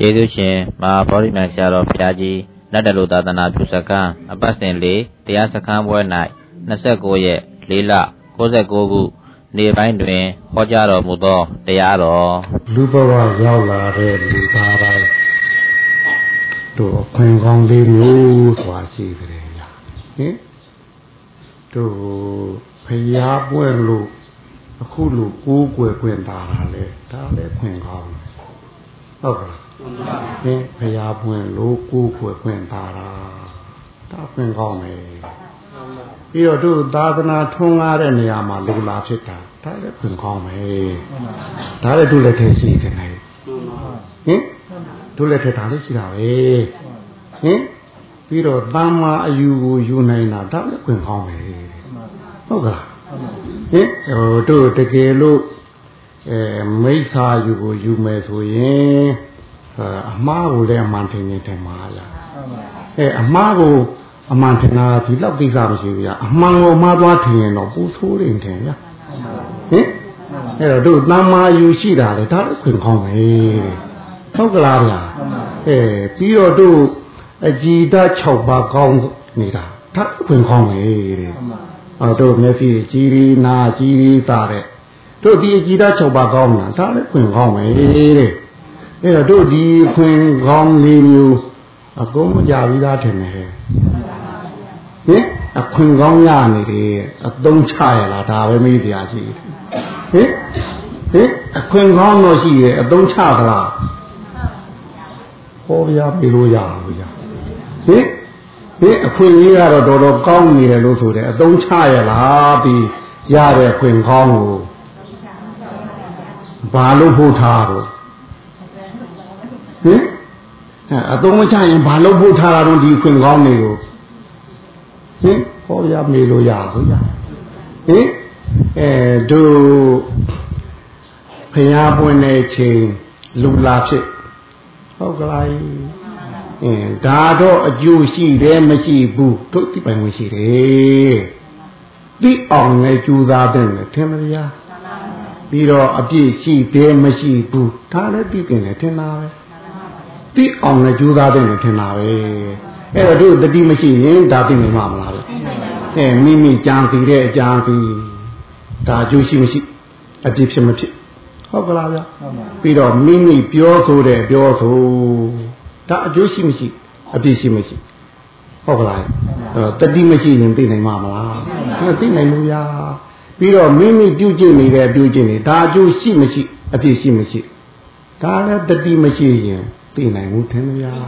ယေရှုရှင်မဟာဗောဓိမံဆရာတော်ဘုရားကြီးလက်တလူသာသနာပြုစခန်းအပတ်စဉ်လေးတရားစခန်းပွဲ၌29ရက်4လ69ခုနေပိုင်းတွင်ဟောကြားတော်မူသောတရားတော်လူဘဝရောက်လာတဲ့လူသားတိုင်းတို့ခွင်ကောင်းလေးမျိုးဆိုတာရှိကြတယ်ညာဟင်တို့ဖျားပွဲလို့အခုလူကိုးကွယ်ခွင့်တာလေဒါလည်းခွင်ကောင်းဟုတ်ကဲ့ ဟင်ဖျားပွင့်လို့ကိုးကွယ်ခွင့်တာတာဒါခွင်ကောင်းမယ်ပြီးတော့တို့သာသနာထွန်းကားတဲ့နေရာမှာလူလာဖြစ်တာဒါလည်းခွင်ကောင်းမယ်ဒါလည်းတို့လည်းထည့်ရှိတယ်ဟင်တို့လည်းထည့်တာလည်းရှိတာပဲဟင်ပြီးတော့တမ္မာအယူကိုယူနိုင်တာဒါလည်းခွင်ကောင်းမယ်ဟုတ်ကလားဟင်ဟိုတို့တကယ်လို့အဲမိစ္ဆာယူကိုယူမယ်ဆိုရင် အမှားကိုလည်းအမှန်ထင်နေတယ်မှာလားအဲအမှားကိုအမှန်ထင်တာဒီလောက်ကိစ္စမရှိဘူးဗျာအမှန်ကိုမှားသွားထင်ရင်တော့ပူဆိုးတယ်ထင်ဗျာဟင်အဲ့တော့တို့တမ္မာယူရှိတာလေဒါလည်းခွင့်ကောင်းပဲဟုတ်ကလားဗျာအဲပြီးတော့တို့အကြည်ဓာတ်6ပါးကောင်းနေတာဒါခွင့်ကောင်းပဲတဲ့အော်တို့မျက်စိကြည်ရီနာကြည်ရီတာတဲ့တို့ဒီအကြည်ဓာတ်6ပါးကောင်းတာဒါလည်းခွင့်ကောင်းပဲတဲ့ အဲ့တော့တို့ဒီခွင်ကောင်းလေးမျိုးအကုန်မကြပြီးသားထင်တယ်ဟင်အခွင်ကောင်းရနေတယ်အသုံးချရလားဒါပဲမေးတရားရှိဟင်ဟင်အခွင်ကောင်းတော့ရှိရဲ့အသုံးချသလားဟောဗျာပြေလို့ရဘူးဗျာဟင်ဟင်အခွင့်အရေးကတော့တော်တော်ကောင်းနေတယ်လို့ဆိုတယ်အသုံးချရလားပြီးရတဲ့ခွင့်ကောင်းကိုဘာလို့ဖို့ထားတော့ ဟင်အသုံးမချရင်ဘာလုပ်ဖို့ထားတာတော့ဒီခွင့်ကောင်းတွေကိုဟင်ဟောရမေလို့ရဘူးရဟင်အဲတို့ဖျားပွင့်တဲ့ချိန်လူလာဖြစ်ဟုတ်ကလားအင်းဒါတော့အကျိုးရှိတယ်မရှိဘူးတို့ဒီပိုင်ဝင်ရှိတယ်ဒီအောင်နဲ့ကြိုးစားတဲ့ထင်မလားပြီးတော့အပြည့်ရှိတယ်မရှိဘူးဒါလည်းသိတယ်ထင်တာပဲ သိအောင်လည်းကြိုးစားတဲ့ထင်တာပဲအဲ့တော့တို့တတိမရှိရင်ဒါသိနေမှာမလားအဲမိမိကြံစီတဲ့အကြံစီဒါအကျိုးရှိမရှိအပြစ်ဖြစ်မဖြစ်ဟုတ်ကလားဗျပြီးတော့မိမိပြောဆိုတဲ့ပြောဆိုဒါအကျိုးရှိမရှိအပြစ်ရှိမရှိဟုတ်ကလားတတိမရှိရင်သိနိုင်မှာမလားမသိနိုင်ဘူးဗျာပြီးတော့မိမိပြုကျင့်နေတဲ့ပြုကျင့်နေဒါအကျိုးရှိမရှိအပြစ်ရှိမရှိဒါလည်းတတိမရှိရင် သိနိုင်ဘူးထင်မလား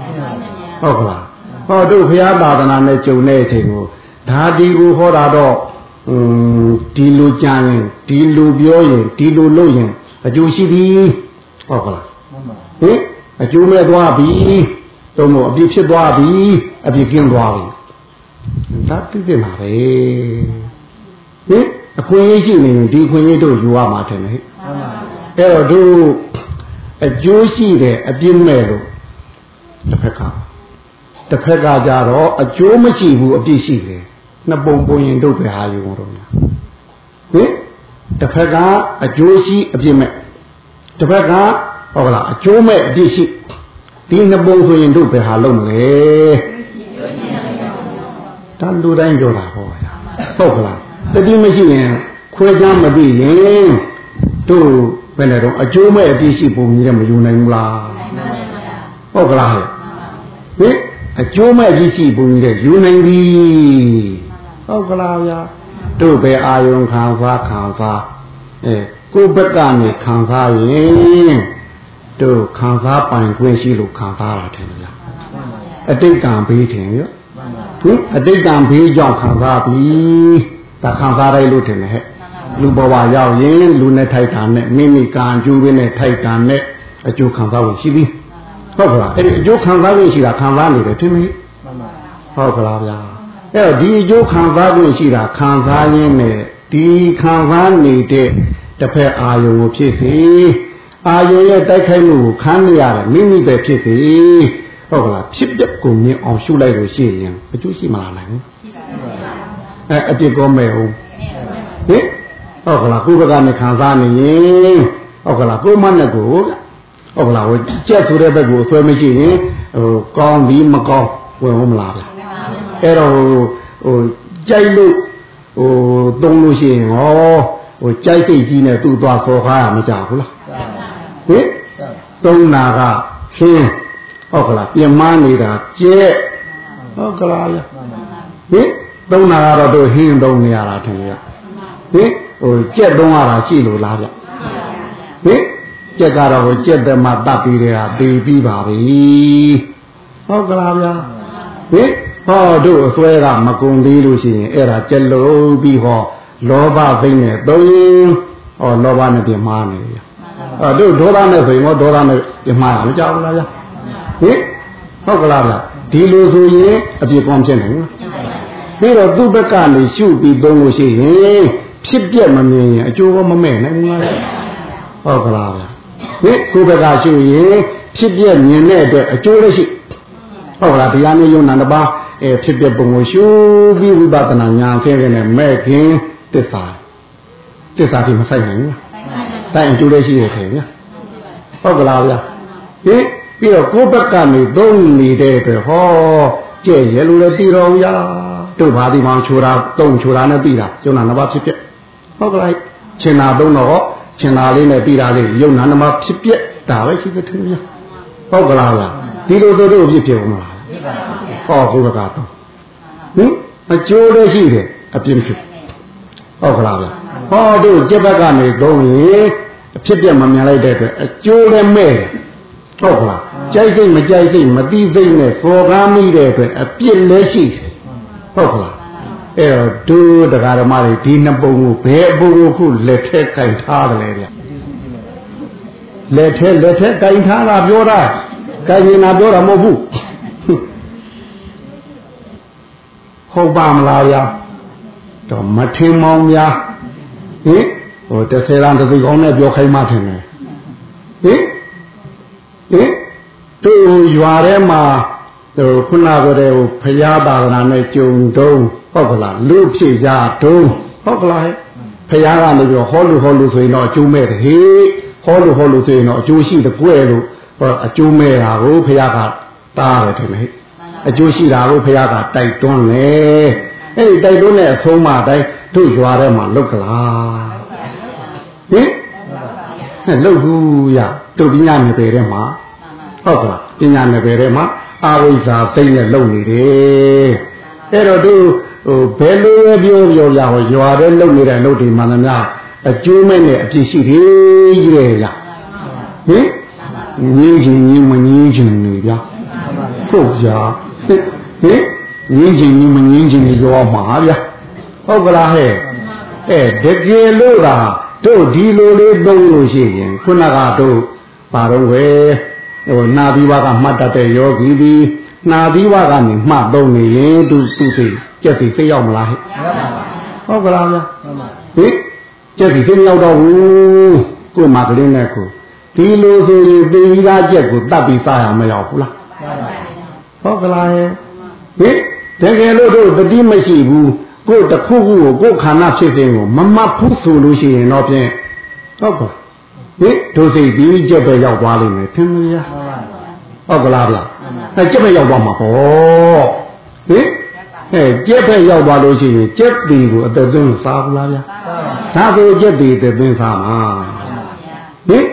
ဟုတ်ကလားဟောတို့ဘုရားသာသနာနဲ့ကြုံတဲ့အချိန်ကိုဒါဒီကိုဟောတာတော့อืมဒီလိုကြံရင်ဒီလိုပြောရင်ဒီလိုလုပ်ရင်အကျိုးရှိပြီဟုတ်ကလားဟင်အကျိုးမဲ့သွားပြီတုံးမို့အပြစ်ဖြစ်သွားပြီအပြစ်ကင်းသွားပြီဒါသိတယ်မှာပဲဟင်အခွင့်အရေးရှိနေရင်ဒီခွင့်ရေးတို့ယူရမှာတယ်ဟဲ့အဲ့တော့တို့ အကျိုးရှိတယ်အပြစ်မဲ့လို့တစ်ဖက်ကတစ်ဖက်ကကြတော့အကျိုးမရှိဘူးအပြစ်ရှိတယ်နှစ်ပုံပုံရင်တို့ပဲဟာယူတော့များဟင်တစ်ဖက်ကအကျိုးရှိအပြစ်မဲ့တစ်ဖက်ကဟုတ်လားအကျိုးမဲ့အပြစ်ရှိဒီနှစ်ပုံဆိုရင်တို့ပဲဟာလုံးမလဲတန်လူတိုင်းပြောတာဟောဟုတ်ကလားတတိမရှိရင်ခွဲခြားမသိရင်တို့ ဘယ်နဲ့တော့အကျိုးမဲ့အပြည့်ရှိပုံကြီးလည်းမယူနိုင်ဘူးလားဟုတ်ကလားဟင်အကျိုးမဲ့အပြည့်ရှိပုံကြီးလည်းယူနိုင်ပြီဟုတ်ကလားဗျာတို့ပဲအာယုံခံစားခံစားအဲကိုယ့်ဘက်ကနေခံစားရင်တို့ခံစားပိုင်ခွင့်ရှိလို့ခံစားတာတယ်ဗျာအတိတ်ကံဘေးထင်ရောသူအတိတ်ကံဘေးကြောင့်ခံစားပြီးဒါခံစားလိုက်လို့ထင်တယ်ဟဲ့ လူဘဝရောက်ရင်လူနဲ့ထိုက်တာနဲ့မိမိကံအကျိုးနဲ့ထိုက်တာနဲ့အကျိုးခံစားဖို့ရှိပြီဟုတ်ကလားအဲ့ဒီအကျိုးခံစားလို့ရှိတာခံစားနေတယ်ထင်မလားဟုတ်ကလားဗျာအဲ့တော့ဒီအကျိုးခံစားလို့ရှိတာခံစားရင်းနဲ့ဒီခံစားနေတဲ့တစ်ဖက်အာယုံကိုဖြစ်စေအာယုံရဲ့တိုက်ခိုက်မှုကိုခံရရတယ်မိမိပဲဖြစ်စေဟုတ်ကလားဖြစ်ပျက်ကိုမြင်အောင်ရှုလိုက်လို့ရှိရင်အကျိုးရှိမလားနိုင်ဘူးအဲအပြစ်ကောမဲ့ဟုတ်ဟင် ဟုတ်ကလားကိုယ်ကနေခံစားနေရင်ဟုတ်ကလားကိုယ်မနဲ့ကိုဟဟုတ်ကလားဟိုကြက်ဆိုတဲ့ဘက်ကိုအဆွဲမရှိရင်ဟိုကောင်းပြီးမကောင်းဝင်ဟုတ်မလားဗျအဲ့တော့ဟိုကြိုက်လို့ဟိုတုံးလို့ရှိရင်ဟောဟိုကြိုက်စိတ်ကြီးနဲ့သူ့သွားခေါ်ခါရမကြဘူးလားဟင်တုံးနာကခင်းဟုတ်ကလားပြင်မနေတာကြက်ဟုတ်ကလားဗျဟင်တုံးနာကတော့တို့ဟင်းတုံးနေရတာထင်ရ ဟင်ဟိုကြက်တုံးရတာရှိလို့လားဗျဟင်ကြက်ကတော့ဟိုကြက်တဲ့မှာတတ်ပြီးတဲ့ဟာတည်ပြီးပါပြီဟုတ်ကလားဗျာဟင်ဟောတို့အစွဲကမကုံသေးလို့ရှိရင်အဲ့ဒါကြက်လုံးပြီးဟောလောဘသိနေသုံးဟောလောဘနဲ့ပြင်မာနေဗျာအဲ့တို့ဒေါသနဲ့ဆိုရင်ဟောဒေါသနဲ့ပြင်မာတာမကြောက်ဘူးလားဗျာဟင်ဟုတ်ကလားဗျာဒီလိုဆိုရင်အပြစ်ကောင်းဖြစ်နိုင်ဘူးပြီးတော့သူ့ဘက်ကနေရှုပြီးသုံးလို့ရှိရင် ဖြစ်ပြက်မမြင်ရင်အကျိုးကမမဲ့နိုင်ဘူးလားဟုတ်ကလားဗျာဟင်ကိုယ်ဘက်ကရှုရင်ဖြစ်ပြက်မြင်တဲ့အတွက်အကျိုးလည်းရှိဟုတ်လားတရားမျိုးယုံနာတစ်ပါးအဲဖြစ်ပြက်ပုံကိုရှုပြီးဝိပဿနာဉာဏ်ဆင်းရဲနဲ့မဲ့ခင်တစ္ဆာတစ္ဆာဒီမဆိုင်နိုင်ဘူးလားတိုင်အကျိုးလည်းရှိတယ်ခင်ဗျာဟုတ်ကလားဗျာဟင်ပြီးတော့ကိုယ်ဘက်ကနေသုံးနေတဲ့အတွက်ဟောကြဲ့ရလို့လည်းပြီးတော်ရတို့ဘာဒီမောင်ချိုတာတုံချိုတာနဲ့ပြီးတာကျုံနာနှစ်ပါးဖြစ်ဖြစ် ဟုတ်ကလားချင်တာသုံးတော့ချင်တာလေးနဲ့ပြီးတာလေးယုံနာနှစ်ပါးဖြစ်ဖြစ်ဒါပဲရှိတဲ့ထင်ဗျာဟုတ်ကလားဗျာဒီလိုတို့တို့ဖြစ်ဖြစ်ဦးမလားဟောကိုယ်ဘက်ကတော့ဟင်အကျိုးလည်းရှိတယ်အပြင်းဖြစ်ဟုတ်ကလားဗျာဟောတို့ကျက်ဘက်ကနေသုံးရင်အဖြစ်ပြမမြင်လိုက်တဲ့အတွက်အကျိုးလည်းမဲ့တယ်ဟုတ်ကလားကြိုက်စိတ်မကြိုက်စိတ်မတိစိတ်နဲ့ပေါ်ကားမိတဲ့အတွက်အပြစ်လည်းရှိတယ်ဟုတ်ကလား အဲ့တော့ဒုတရားဓမ္မတွေဒီနှစ်ပုံကိုဘယ်အပုံကိုခုလက်ထက်ကင်ထားတယ်လေဗျလက်ထက်လက်ထက်ကင်ထားတာပြောတာကင်ရင်တာပြောတာမဟုတ်ဘူးဟုတ်ပါမလားဗျာတော့မထင်မောင်များဟင်ဟိုတစ်ဆယ်လမ်းတစ်သိကောင်းနဲ့ပြောခိုင်းမှထင်တယ်ဟင်ဟင်တို့ရွာထဲမှာ ဟိုခုနကတည်းကဖရာသာသနာနဲ့ကြုံတုံးဟုတ်ကလားလူဖြစ်ကြတုံးဟုတ်ကလားဖရာကနေပြီးဟောလူဟောလူဆိုရင်တော့အကျိုးမဲ့တယ်ဟေးဟောလူဟောလူဆိုရင်တော့အကျိုးရှိတဲ့ကွဲလို့ဟောအကျိုးမဲ့တာကိုဖရာကတားတယ်ထင်တယ်အကျိုးရှိတာကိုဖရာကတိုက်တွန်းလေအဲ့ဒီတိုက်တွန်းတဲ့အဆုံးမတိုင်းတို့ရွာထဲမှာလုတ်ကလားဟင်ဟဲ့လုတ်ဘူးရတို့ပညာနယ်ပယ်ထဲမှာဟုတ်ကလားပညာနယ်ပယ်ထဲမှာ အာဝိဇ္ဇာသိမ့်နဲ့လုံနေတယ်အဲ့တော့သူဟိုဘယ်လိုပဲပြောပြောရဟောရွာတဲ့လုံနေတဲ့အလုပ်တွေမှန်သမျှအကျိုးမဲ့နဲ့အပြစ်ရှိတယ်ကြီးတယ်လားဟင်ငင်းချင်းငင်းမငင်းချင်းနေဗျာဟုတ်ကြဟင်ငင်းချင်းငင်းမငင်းချင်းနေပြောမှာဗျာဟုတ်ကလားဟဲ့အဲတကယ်လို့ကတို့ဒီလိုလေးသုံးလို့ရှိရင်ခုနကတို့ပါတော့ဝယ် ဟိုနာပြီးွားကမှတ်တတ်တဲ့ယောဂီဒီနာပြီးွားကနေမှတ်သုံးနေရင်သူသူစိတ်ကြက်စီစိတ်ရောက်မလားဟဲ့ဟုတ်ကလားဗျာဟင်ကြက်စီစိတ်ရောက်တော့ဘူးကို့မှာကလေးနဲ့ကိုဒီလိုဆိုရင်သေပြီးသားကြက်ကိုတတ်ပြီးစားရမရောက်ဘူးလားဟုတ်ကလားဟဲ့ဟင်တကယ်လို့တို့တတိမရှိဘူးကိုယ်တစ်ခုခုကိုကိုယ်ခန္ဓာဖြစ်စဉ်ကိုမမှတ်ဘူးဆိုလို့ရှိရင်တော့ဖြင့်ဟုတ်ပါ ဟင်ဒုစိတ်ပြီးကြက်ပဲရောက်သွားလိမ့်မယ်ထင်မလားဟုတ်ကလားဗျအဲကြက်ပဲရောက်သွားမှာဟောဟင်အဲကြက်ပဲရောက်သွားလို့ရှိရင်ကြက်တီကိုအသက်သွင်းစားဘူးလားဗျဒါဆိုကြက်တီအသက်သွင်းစားမှာဟင်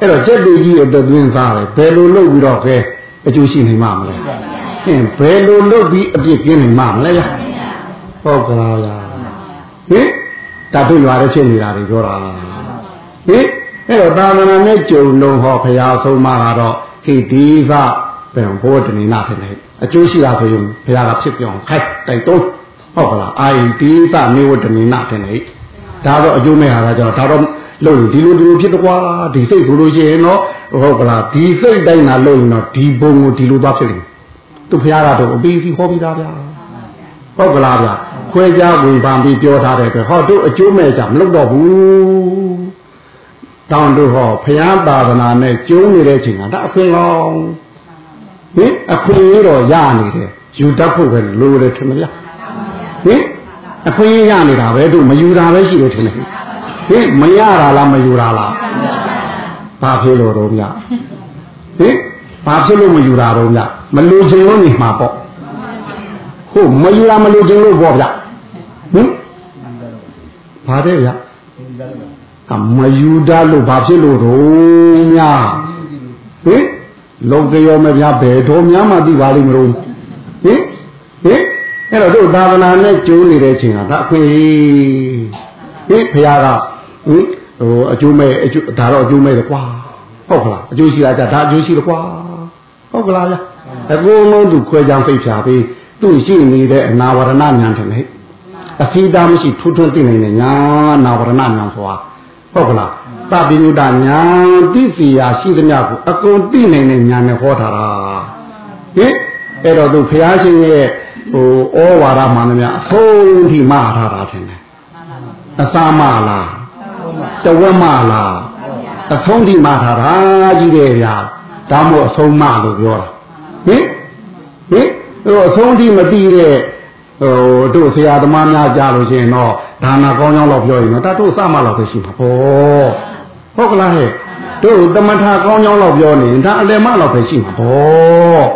အဲ့တော့ကြက်တီကြီးအသက်သွင်းစားတယ်ဘယ်လိုလုပ်ပြီးတော့ခဲအကျိုးရှိနိုင်မှာမလဲဟင်ဘယ်လိုလုပ်ပြီးအပြစ်ကင်းနိုင်မှာမလဲဗျဟုတ်ကလားဗျဟင်တတ်တွေ့ရွာတဲ့ဖြစ်နေတာတွေပြောတာဟင် အဲ့တော့သာသနာနဲ့ကြုံလုံးဟောဖရာဆုံးမကတော့ဟိဒီကဘယ်ဘောတနေနာဖြစ်နေအကျိုးရှိတာဆိုရင်ဘုရားကဖြစ်ပြောင်းခိုက်တိုက်တုံးဟုတ်ကလားအာယိဒီကနေဝတနေနာဖြစ်နေဒါတော့အကျိုးမဲ့ဟာကကြောင့်ဒါတော့လို့ဒီလိုဒီလိုဖြစ်တော့ကွာဒီစိတ်ကိုလို့ရှိရင်တော့ဟုတ်ကလားဒီစိတ်တိုင်းလာလို့ရင်တော့ဒီဘုံကိုဒီလိုသွားဖြစ်နေသူဘုရားကတော့အပြီးစီဟောပြီးသားဗျာဟုတ်ကလားဗျာခွဲခြားဝင်ပန်ပြီးပြောထားတဲ့အတွက်ဟောတို့အကျိုးမဲ့ကြမလုပ်တော့ဘူး တောင်းတို့ဟောဘုရားသာသနာနဲ့ကျုံးနေတဲ့ချိန်ကဒါအခွင့်ကောင်းဟင်အခွင့်ရတော့ရနေတယ်ယူတတ်ဖို့ပဲလိုတယ်ထင်မလားဟင်အခွင့်ရနေတာပဲတို့မယူတာပဲရှိတယ်ထင်တယ်ဟင်မရတာလားမယူတာလားဘာဖြစ်လို့တော့ဗျဟဟင်ဘာဖြစ်လို့မယူတာတော့ဗျမလူချင်လို့နေမှာပေါ့ဟုတ်မယူတာမလူချင်လို့ပေါ့ဗျဟင်ဘာတဲ့ဗျအ မယူတာလို့ဘာဖြစ်လို့တော့များဟင်လုံကြရောမဗျဘယ်တော်များမှသိပါလိမ့်မလို့ဟင်ဟင်အဲ့တော့တို့သာသနာနဲ့ကျိုးနေတဲ့ချိန်ကဒါအခွင့်ဟင်ဖခင်ကဟင်ဟိုအကျိုးမဲ့အကျိုးဒါတော့အကျိုးမဲ့တယ်ကွာဟုတ်ကလားအကျိုးရှိတာကြဒါအကျိုးရှိတယ်ကွာဟုတ်ကလားဗျအကုန်လုံးသူခွဲကြံဖိတ်ဖြာပြီးသူ့ရှိနေတဲ့အနာဝရဏညာတယ်ဟဲ့အဖိတာမရှိထူးထွန်းသိနိုင်တဲ့ညာနာဝရဏညာဆိုတာ ဟုတ်ကလားတပိညုတညာတိစီယာရှိသမျှကိုအကုန်သိနိုင်တဲ့ညာနဲ့ဟောထားတာဟင်အဲ့တော့သူဘုရားရှင်ရဲ့ဟိုဩဝါဒမှန်သမျှအဆုံးထိမှားထားတာထင်တယ်အစာမလားတဝက်မလားအဆုံးထိမှားထားတာကြီးတယ်ဗျာဒါမို့အဆုံးမလို့ပြောတာဟင်ဟင်ဟိုအဆုံးထိမသိတဲ့ ဟိုတို့ဆရာသမားများကြားလို့ရှိရင်တော့ဒါနာကောင်းကြောင်းတော့ပြောရင်တော့ဒါတို့စမလောက်ပဲရှိမှာပေါ့ဟုတ်ကလားဟဲ့တို့တမထာကောင်းကြောင်းတော့ပြောနေဒါအလယ်မလောက်ပဲရှိမှာပေါ့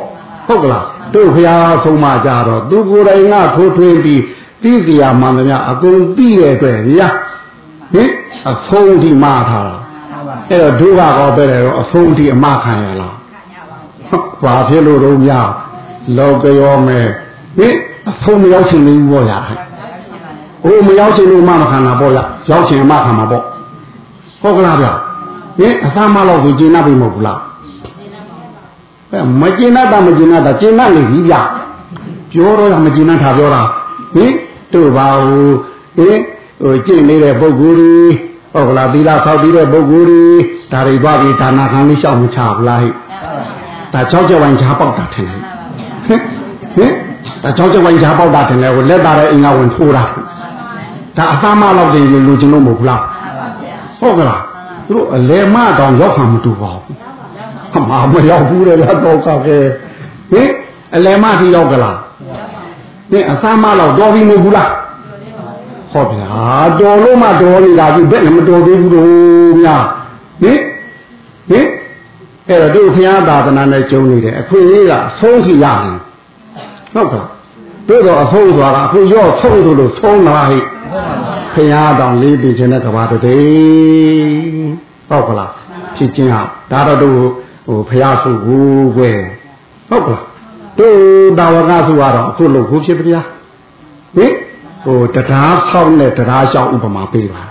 ဟုတ်ကလားတို့ဖျားဆုံးမကြတော့သူကိုယ်တိုင်ကခိုးထွင်းပြီးသိစီရမှန်သမျှအကုန်သိရဲ့အတွက်ဗျာဟင်အဆုံးထိမှားထားတာအဲ့တော့ဒုက္ခကောပဲလေတော့အဆုံးထိအမခံရလားဘာဖြစ်လို့တော့များလောကရောမယ်ဟင် အဆုံးမရောက်ချင်ဘူးပေါ့ညာဟိုမရောက်ချင်လို့မမခံတာပေါ့ရရောက်ချင်မှခံမှာပေါ့ဟုတ်ကလားဗျဟင်အသားမလောက်ဆိုကျင်납ပြီမဟုတ်ဘူးလားအဲမကျင်납တာမကျင်납တာကျင်납နေပြီဗျပြောတော့မကျင်납တာပြောတာဟင်တို့ပါဟိုဟင်ဟိုကျင့်နေတဲ့ပုဂ္ဂိုလ်တွေဟုတ်ကလားသီလဆောက်ပြီးတဲ့ပုဂ္ဂိုလ်တွေဒါတွေသွားပြီးဒါနာခံလေးရှောက်မချဘူးလားဟိဒါ၆ချက်ဝိုင်းချားပေါက်တာထင်တယ်ဟင်ဟင် ဒါ၆ချက်ဝိုင်းချားပေါက်တာထင်တယ်ဟိုလက်သားတဲ့အင်္ဂါဝင်ထိုးတာဒါအသားမလောက်တင်လူချင်းလို့မဟုတ်ဘူးလားဟုတ်ကလားသူတို့အလဲမတောင်ရောက်ခံမတူပါဘူးအမှားမရောက်ဘူးလေတော့ကခဲဟင်အလဲမထိရောက်ကလားဟင်အသားမလောက်တော်ပြီမဟုတ်ဘူးလားဟုတ်ဗျာတော်လို့မှတော်နေတာပြီဘယ်နဲ့မတော်သေးဘူးလို့များဟင်ဟင်အဲ့တော့တို့ဘုရားသာသနာနဲ့ကျုံနေတယ်အခွင့်အရေးကအဆုံးထိရတယ် ဟုတ်ကဲ့တို့တော့အဆုံးသွားတာအခုရော့ဆုံးလို့ဆုံးလာဟိဘုရားတောင်လေးပြခြင်းတဲ့ကဘာတည်းဟုတ်ကလားဖြစ်ခြင်းဟာဒါတော့တို့ဟိုဘုရားဆုကိုကွယ်ဟုတ်ကလားတို့တာဝကဆုကတော့အခုလို့ခုဖြစ်ဗျာဟင်ဟိုတရားဆောက်နဲ့တရားရှောက်ဥပမာပေးပါ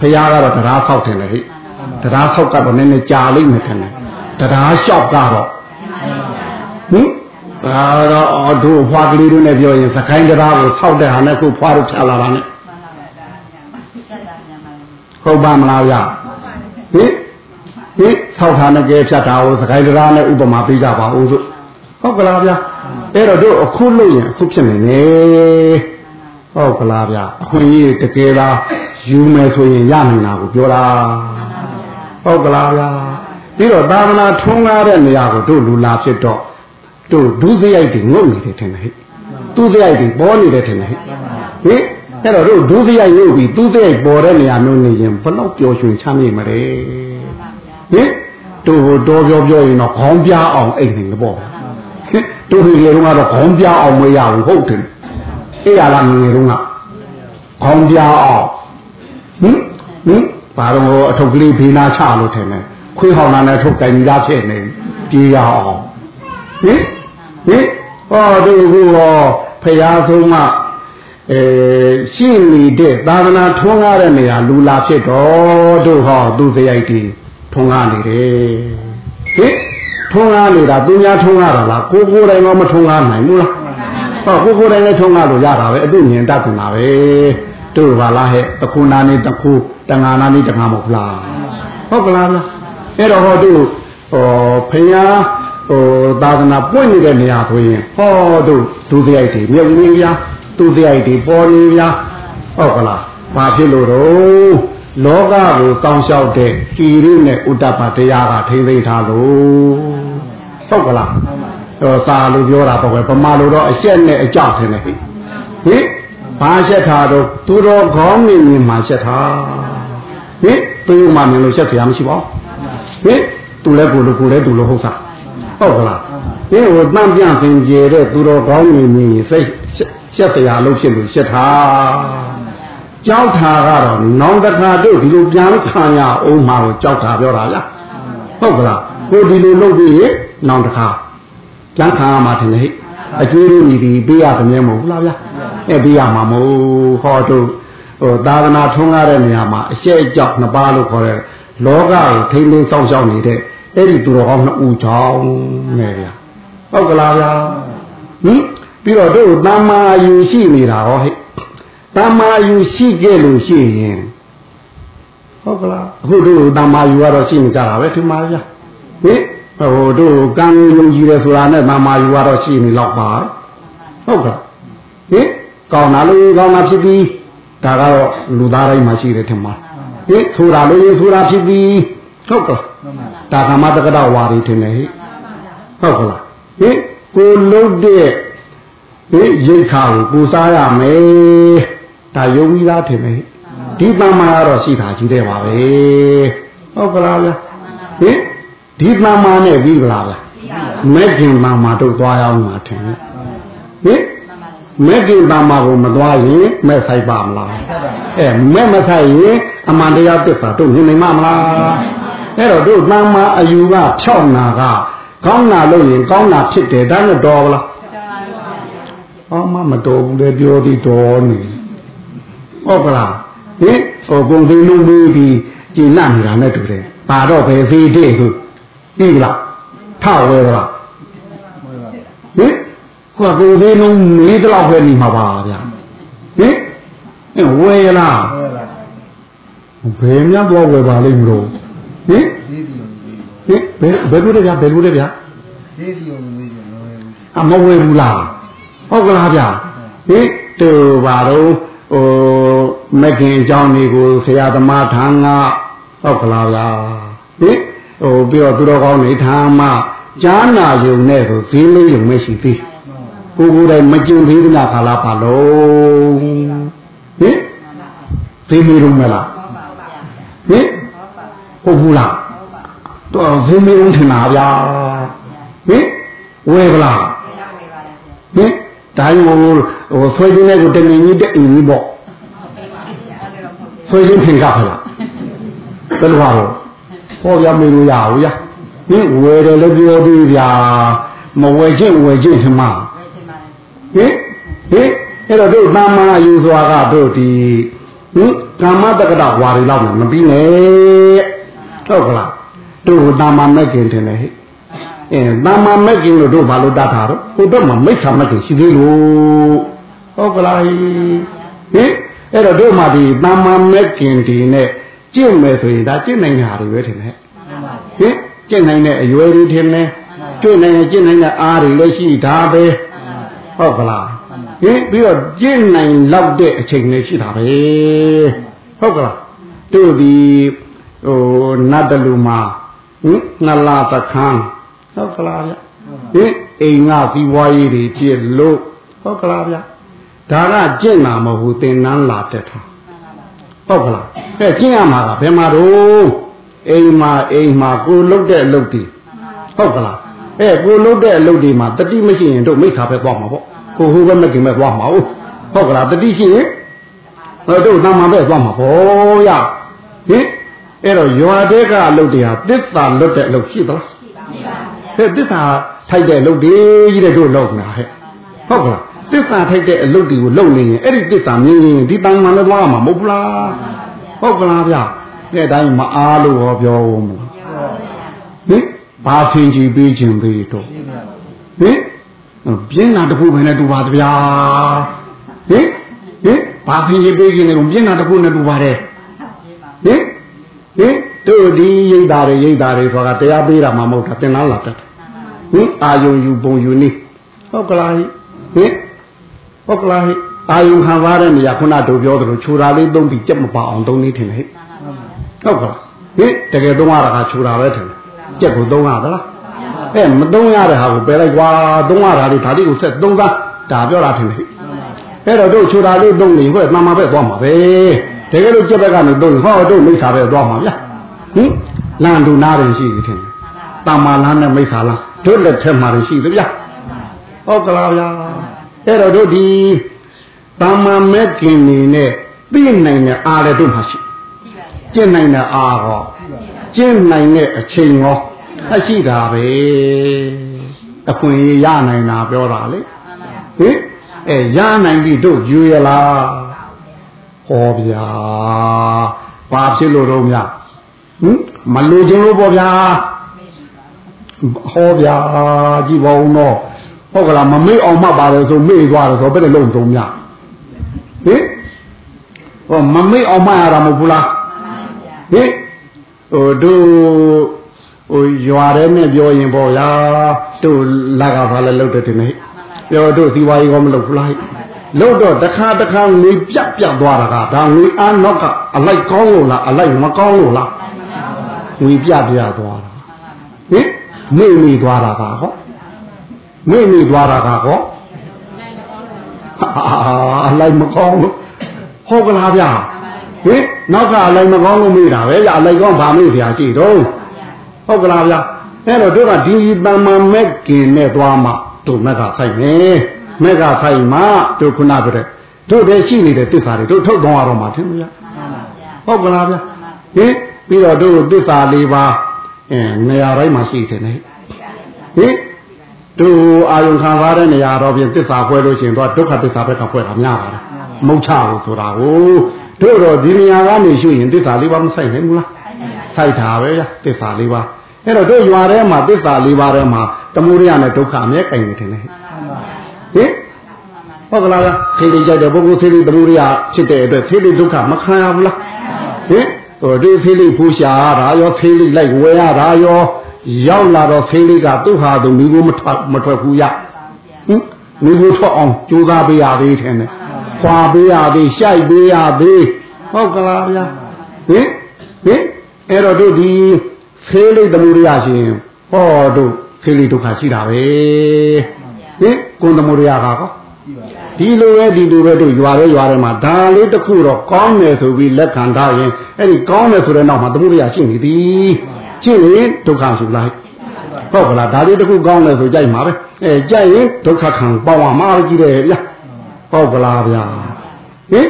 ဘုရားကတော့တရားဆောက်တယ်လေဟိတရားဆောက်ကတော့နည်းနည်းကြာလိမ့်မယ်ထင်တယ်တရားလျှောက်ကတော့ဟင် ဒါတော့တို့ဖွာကလေးတို့နဲ့ပြောရင်သခိုင်းတရားကိုဆောက်တဲ့ဟာနဲ့ခုဖွာတို့ဖြာလာတာနဲ့ဟုတ်ပါမလားဗျဟင်ဟင်ဆောက်တာနဲ့ကဲဖြတ်တာကိုသခိုင်းတရားနဲ့ဥပမာပေးကြပါဦးစို့ဟုတ်ကလားဗျအဲ့တော့တို့အခုလို့ရင်အခုဖြစ်နေနေဟုတ်ကလားဗျအခွင့်အရေးတကယ်လားယူမယ်ဆိုရင်ရနိုင်တာကိုပြောတာဟုတ်ကလားဗျပြီးတော့သာသနာထွန်းကားတဲ့နေရာကိုတို့လူလာဖြစ်တော့ တို့ဒုစရိုက်တွေငုတ်နေတယ်ထင်တယ်ဟဲ့သူစရိုက်တွေပေါ်နေတယ်ထင်တယ်ဟဲ့ဟင်အဲ့တော့တို့ဒုစရိုက်ရုပ်ပြီးသူစရိုက်ပေါ်တဲ့နေရာမျိုးနေရင်ဘလောက်ပျော်ရွှင်ချမ်းမြေ့မလဲဟင်တို့ဟိုတော်ပြောပြောရင်တော့ခေါင်းပြအောင်အိတ်နေပေါ့ဟင်တို့ဒီလေတော့ခေါင်းပြအောင်မရဘူးဟုတ်တယ်အေးရလားငယ်တုန်းကခေါင်းပြအောင်ဟင်ဟင်ဘာတော့အထုပ်ကလေးဖေးနာချလို့ထင်တယ်ခွေးဟောင်းနာနဲ့ထုတ်တိုင်ကြဖြစ်နေပြေးရအောင်ဟင် ဟင်ဟောဒီကူရောဖရာဆုံးမအဲရှိနေတဲ့သာသနာထွန်းကားတဲ့နေရာလူလာဖြစ်တော့တို့ဟောသူစရိုက်ကြီးထွန်းကားနေတယ်ဟင်ထွန်းကားနေတာသူများထွန်းကားတာလားကိုကိုယ်တိုင်တော့မထွန်းကားနိုင်ဘူးလားဟောကိုကိုယ်တိုင်လည်းထွန်းကားလို့ရတာပဲအတုမြင်တတ်တာပဲတို့ပါလားဟဲ့တခုနာနေတခုတငါနာနေတငါမဟုတ်လားဟုတ်ကလားလားအဲ့တော့ဟောတို့ဟောဖယား ဟိုသာသနာပွင့်နေတဲ့နေရာဆိုရင်ဟောတို့ဒုစရိုက်တွေမြုပ်နေပြသူစရိုက်တွေပေါ်နေပြဟုတ်ကလားဘာဖြစ်လို့တော့လောကကိုတောင်းလျှောက်တဲ့ကြည်ရုနဲ့ဥဒ္ဒပတရားကထိမ့်သိထားလို့ဟုတ်ကလားဟောသာလို့ပြောတာပေါ့ပဲပမာလို့တော့အရှက်နဲ့အကြောက်ထင်တယ်ဟိဟိဘာရှက်ထားတော့သူတော်ခေါင်းနေမြင်မှရှက်ထားဟိသူမှမြင်လို့ရှက်ကြရမရှိပါဘူးဟင်သူလည်းကိုယ်လိုကိုယ်လည်းသူလိုဟုတ်စား ဟဟုတ်ကလားဒီဟိုတန့်ပြန့်စင်ကြယ်တဲ့သူတော်ကောင်းနေနေစိတ်ရှက်တရားလုံးဖြစ်လို့ရှက်တာကြောက်တာကတော့နောင်တခါတို့ဒီလိုပြန်ခံရအောင်မှာကိုကြောက်တာပြောတာဗျာဟုတ်ကလားကိုဒီလိုလုပ်ပြီးနောင်တခါပြန်ခံရမှာထင်တယ်ဟဲ့အကျွေးလို့ညီဒီပေးရသမျှမဟုတ်လားဗျာအဲပေးရမှာမဟုတ်ဟောတို့ဟိုသာသနာထွန်းကားတဲ့နေရာမှာအရှက်အကြောက်နှစ်ပါးလို့ခေါ်တဲ့လောကကိုထိမ့်သိမ်းစောင့်ရှောက်နေတဲ့ အဲ့ဒီသူတော်ကောင်းနှစ်ဦးကြောင့်နဲ့ဗျာဟုတ်ကလားဗျာဟင်ပြီးတော့တို့တမ္မာယူရှိနေတာဟောဟဲ့တမ္မာယူရှိခဲ့လို့ရှိရင်ဟုတ်ကလားအခုတို့တမ္မာယူကတော့ရှိနေကြတာပဲဒီမှာဗျာဟင်ဟိုတို့ကံယုံကြည်တယ်ဆိုတာနဲ့တမ္မာယူကတော့ရှိနေတော့ပါဟုတ်ကလားဟင်ကောင်းတာလို့ကောင်းတာဖြစ်ပြီးဒါကတော့လူသားတိုင်းမှာရှိတယ်ထင်ပါဟင်ဆိုတာလို့ဆိုတာဖြစ်ပြီးဟုတ်ကလား ဒါကမတက္ကဒဝါရီထင်တယ်ဟိဟုတ်ကလားဟင်ကိုလုံးတဲ့ဟင်ရိတ်ခါကိုကိုစားရမယ်ဒါယုံပြီးသားထင်တယ်ဒီတမ္မာကတော့ရှိတာကြီးတယ်ပါပဲဟုတ်ကလားဗျာဟင်ဒီတမ္မာနဲ့ပြီးကလားဗျာမဲ့ခင်တမ္မာတို့သွားရအောင်မှာထင်တယ်ဟင်မဲ့ခင်တမ္မာကိုမသွားရင်မဲ့ဆိုင်ပါမလားအဲမဲ့မဆိုင်ရင်အမှန်တရားသစ္စာတို့မြင်နိုင်မှာမလား အဲ့တော့တို့တမ္မာအယူကဖြောက်နာကကောင်းတာလို့ရင်ကောင်းတာဖြစ်တယ်ဒါနဲ့တော်လားဟောမမတော်ဘူးလေပြောပြီးတော်နေဟုတ်ကလားဟင်ဟိုပုံသိလုံးမေးပြီးကျင့်နေတာနဲ့တူတယ်ပါတော့ပဲသေးတဲ့ဟုပြီးလားထဝဲလားဟင်ခုကပုံသိလုံးမေးတော့ပဲနေမှာပါဗျာဟင်ဝဲလားဘယ်များတော့ဝဲပါလိမ့်မလို့ ဟင်ဟင်ဘယ်ဘယ်လိုလဲဗျာဘယ်လိုလဲဗျာသေးဒီုံမွေးကြမဝဲဘူးအမဝဲဘူးလားဟုတ်ကလားဗျာဟင်တူပါတော့ဟိုမခင်အကြောင်းတွေကိုဆရာသမားထံကဟုတ်ကလားဗျာဟင်ဟိုပြီးတော့သူတော်ကောင်းနေထာမကြားနာယုံနဲ့ကိုဈေးလေးယုံမရှိသေးကိုကိုယ်တိုင်မကျင်သေးတဲ့ခါလာပါလုံးဟင်ဈေးလေးလုံးမလားဟင် ဟုတ်ဘူးလားတော့ဈေးလေးလုံးထင်တာဗျာဟင်ဝဲကလားဟင်တိုင်းဟိုဟိုဆွေးချင်းတဲ့ကိုတငင်ကြီးတက်အင်းကြီးပေါ့ဆွေးချင်းထင်ကြပါလားဘယ်လိုပါလို့ဟောရမေလို့ရဘူးရဟင်ဝဲတယ်လည်းပြောပြီးဗျာမဝဲချင်းဝဲချင်းထမဟင်ဟင်အဲ့တော့တို့သမ္မာယူစွာကတို့ဒီဟင်ကာမတက္ကတာဝါရီလောက်မပြီးနဲ့ ဟုတ်ကလားတို့သမ္မာမဲ့ခင်တယ်လေဟဲ့အဲသမ္မာမဲ့ခင်လို့တို့ဘာလို့တတ်တာတော့ဟိုတော့မှမိစ္ဆာမဲ့ခင်ရှိသေးလို့ဟုတ်ကလားဟင်အဲ့တော့တို့မှဒီသမ္မာမဲ့ခင်ဒီနဲ့ကျင့်မယ်ဆိုရင်ဒါကျင့်နိုင်တာတွေပဲထင်တယ်ဟင်ကျင့်နိုင်တဲ့အရွယ်တွေထင်တယ်ကျင့်နိုင်ကျင့်နိုင်တဲ့အားတွေလည်းရှိတာပဲဟုတ်ကလားဟင်ပြီးတော့ကျင့်နိုင်လောက်တဲ့အချိန်လည်းရှိတာပဲဟုတ်ကလားတို့ဒီ ဟိုနတ်တလူမှာဟင်နလာတခန်းဟုတ်ကလားဗျဟင်အိမ်ငါသီဝါရေးတွေကျင့်လို့ဟုတ်ကလားဗျဒါကကျင့်တာမဟုတ်ဘူးသင်္นานလာတက်တာဟုတ်ကလားအဲကျင့်ရမှာကဘယ်မှာတော့အိမ်မှာအိမ်မှာကိုလုတ်တဲ့အလုပ်တွေဟုတ်ကလားအဲကိုလုတ်တဲ့အလုပ်တွေမှာတတိမရှိရင်တို့မိစ္ဆာပဲသွားမှာပေါ့ကိုဟိုဘက်မကင်ပဲသွားမှာဟုတ်ဟုတ်ကလားတတိရှိရင်တို့တမန်ပဲသွားမှာပေါ့ရဟင် အဲ့တော့ရွာတဲ့ကအလုပ်တွေဟာသစ္စာလွတ်တဲ့အလုပ်ရှိသလားဟဲ့သစ္စာထိုက်တဲ့အလုပ်တွေကြီးတဲ့တို့လုပ်နေတာဟဲ့ဟုတ်ကလားသစ္စာထိုက်တဲ့အလုပ်တွေကိုလုပ်နေရင်အဲ့ဒီသစ္စာမြင်ရင်ဒီတန်မှန်လည်းသွားမှာမဟုတ်ဘူးလားဟုတ်ကလားဗျတဲ့တိုင်းမအားလို့ဟောပြောဦးမလားဟင်ဘာဖင်ကြည့်ပေးခြင်းပေးတော့ဟင်ပြင်းတာတခုပဲနဲ့တူပါတဗျာဟင်ဟင်ဘာဖင်ကြည့်ပေးခြင်းလဲပြင်းတာတခုနဲ့တူပါတယ်ဟင် ဟင်တို့ဒီရိတ်တာတွေရိတ်တာတွေဆိုတာတရားပေးတာမှမဟုတ်တာသင်္လားလာတတ်ဟင်အာယုံယူပုံယူနေဟုတ်ကလားဟင်ဟုတ်ကလားအာယုံခံစားတဲ့နေရာခုနတို့ပြောသလိုခြူတာလေးသုံးပြီးကြက်မပါအောင်သုံးနေထင်တယ်ဟုတ်ကလားဟင်တကယ်သုံးရတာကခြူတာပဲထင်တယ်ကြက်ကိုသုံးရသလားအဲမသုံးရတဲ့ဟာကိုပယ်လိုက်ကွာသုံးရတာလေးဒါလေးကိုဆက်သုံးသားဒါပြောတာထင်တယ်အဲ့တော့တို့ခြူတာလေးသုံးနေဟဲ့မှန်မှပဲသွားမှာပဲ တကယ်လို့ကြက်ဘက်ကနေသုံးဟောတို့မိစ္ဆာပဲသွားမှာဗျဟင်လန်တူနာတယ်ရှိပြီထင်တယ်တာမာလန်းနဲ့မိစ္ဆာလားတို့လက်ထက်မှာရှိသဗျာဟုတ်ကလားဗျာအဲ့တော့တို့ဒီတာမန်မဲ့ခင်နေနဲ့သိနိုင်တဲ့အားလည်းတို့မှာရှိကျင့်နိုင်တဲ့အားဟောကျင့်နိုင်တဲ့အချိန်ဟောအရှိတာပဲအခွင့်ရနိုင်တာပြောတာလေဟင်အဲရနိုင်ပြီတို့ယူရလား ဟောဗျာဘာဖြစ်လို့တော့များဟင်မလိုချင်လို့ပေါ့ဗျာဟောဗျာကြည့်ပါဦးတော့ဟုတ်ကလားမမေ့အောင်မှတ်ပါတယ်ဆိုမေ့သွားတယ်ဆိုဘယ်နဲ့လုံးဆုံးများဟင်ဟောမမေ့အောင်မှတ်ရတာမဟုတ်ဘူးလားဟင်ဟိုတို့ဟိုရွာထဲနဲ့ပြောရင်ပေါ့ဗျာတို့လက်ကဘာလဲလုပ်တယ်တင်နေပြောတို့ဒီဝါကြီးကောမလုပ်ဘူးလား လို့တော့တခါတခါငွေပြတ်ပြတ်သွားတာကဒါငွေအားနောက်ကအလိုက်ကောင်းလို့လားအလိုက်မကောင်းလို့လားငွေပြပြသွားတာဟင်နေနေသွားတာကဟောနေနေသွားတာကဟောအလိုက်မကောင်းလို့ဟုတ်ကလားဗျာဟင်နောက်ကအလိုက်မကောင်းလို့မေးတာပဲဗျာအလိုက်ကောင်းဗာမေးဗျာကြည့်တော့ဟုတ်ကလားဗျာအဲ့တော့တို့ကဒီတမ္မာမက်ကင်နဲ့သွားမှတို့မက်ကဖိုက်မယ် မက်ကဖိုက်မှတို့ခုနကတည်းတို့တည်းရှိနေတဲ့တစ္ဆာတွေတို့ထုတ်သွားရတော့မှာထင်မလားဟုတ်ကလားဗျာဟင်ပြီးတော့တို့တစ္ဆာလေးပါအဲနေရာတိုင်းမှာရှိတယ်နေဟင်တို့အာယုံခံစားတဲ့နေရာတော့ပြင်တစ္ဆာဖွဲလို့ရှိရင်တော့ဒုက္ခတစ္ဆာဘက်ကဖွဲတာများပါတယ်မုတ်ချဘူးဆိုတာကိုတို့တော့ဒီနေရာကနေရှိရင်တစ္ဆာလေးပါမဆိုင်နိုင်ဘူးလားဆိုင်တာပဲဗျတစ္ဆာလေးပါအဲ့တော့တို့ရွာထဲမှာတစ္ဆာလေးပါးထဲမှာတမှုရိယနဲ့ဒုက္ခအမြဲကင်နေတယ် ဟင်ဟုတ်ကလားခေတိကြိုက်တဲ့ပုဂ္ဂိုလ်သေလိတမှုရိယဖြစ်တဲ့အတွက်သေလိဒုက္ခမခံရဘူးလားဟင်ဟိုဒီသေလိဖူးရှာတာရောသေလိလိုက်ဝယ်ရတာရောရောက်လာတော့သေလိကသူ့ဟာသူမိဘူးမထွက်မထွက်ဘူးရဟင်မိဘူးထွက်အောင်ကြိုးစားပေးရသေးတယ်နဲ့ခွာပေးရသေးရှိုက်ပေးရသေးဟုတ်ကလားဗျာဟင်ဟင်အဲ့တော့တို့ဒီဖေးလိတမှုရိယရှင်ဟောတို့ဖေးလိဒုက္ခရှိတာပဲ ဟင်ကုံတမှုရိယကကောဒီလိုပဲဒီလိုပဲတို့ရွာရဲရွာထဲမှာဒါလေးတစ်ခုတော့ကောင်းတယ်ဆိုပြီးလက်ခံထားရင်အဲ့ဒီကောင်းတယ်ဆိုတဲ့နောက်မှာတမှုရိယရှိနေသည်ရှိရင်ဒုက္ခရှိလိုက်ဟုတ်ကလားဒါလေးတစ်ခုကောင်းတယ်ဆိုကြိုက်မှာပဲအဲကြိုက်ရင်ဒုက္ခခံပေါအောင်မှာကြည့်တယ်ဗျာဟုတ်ကလားဗျာဟင်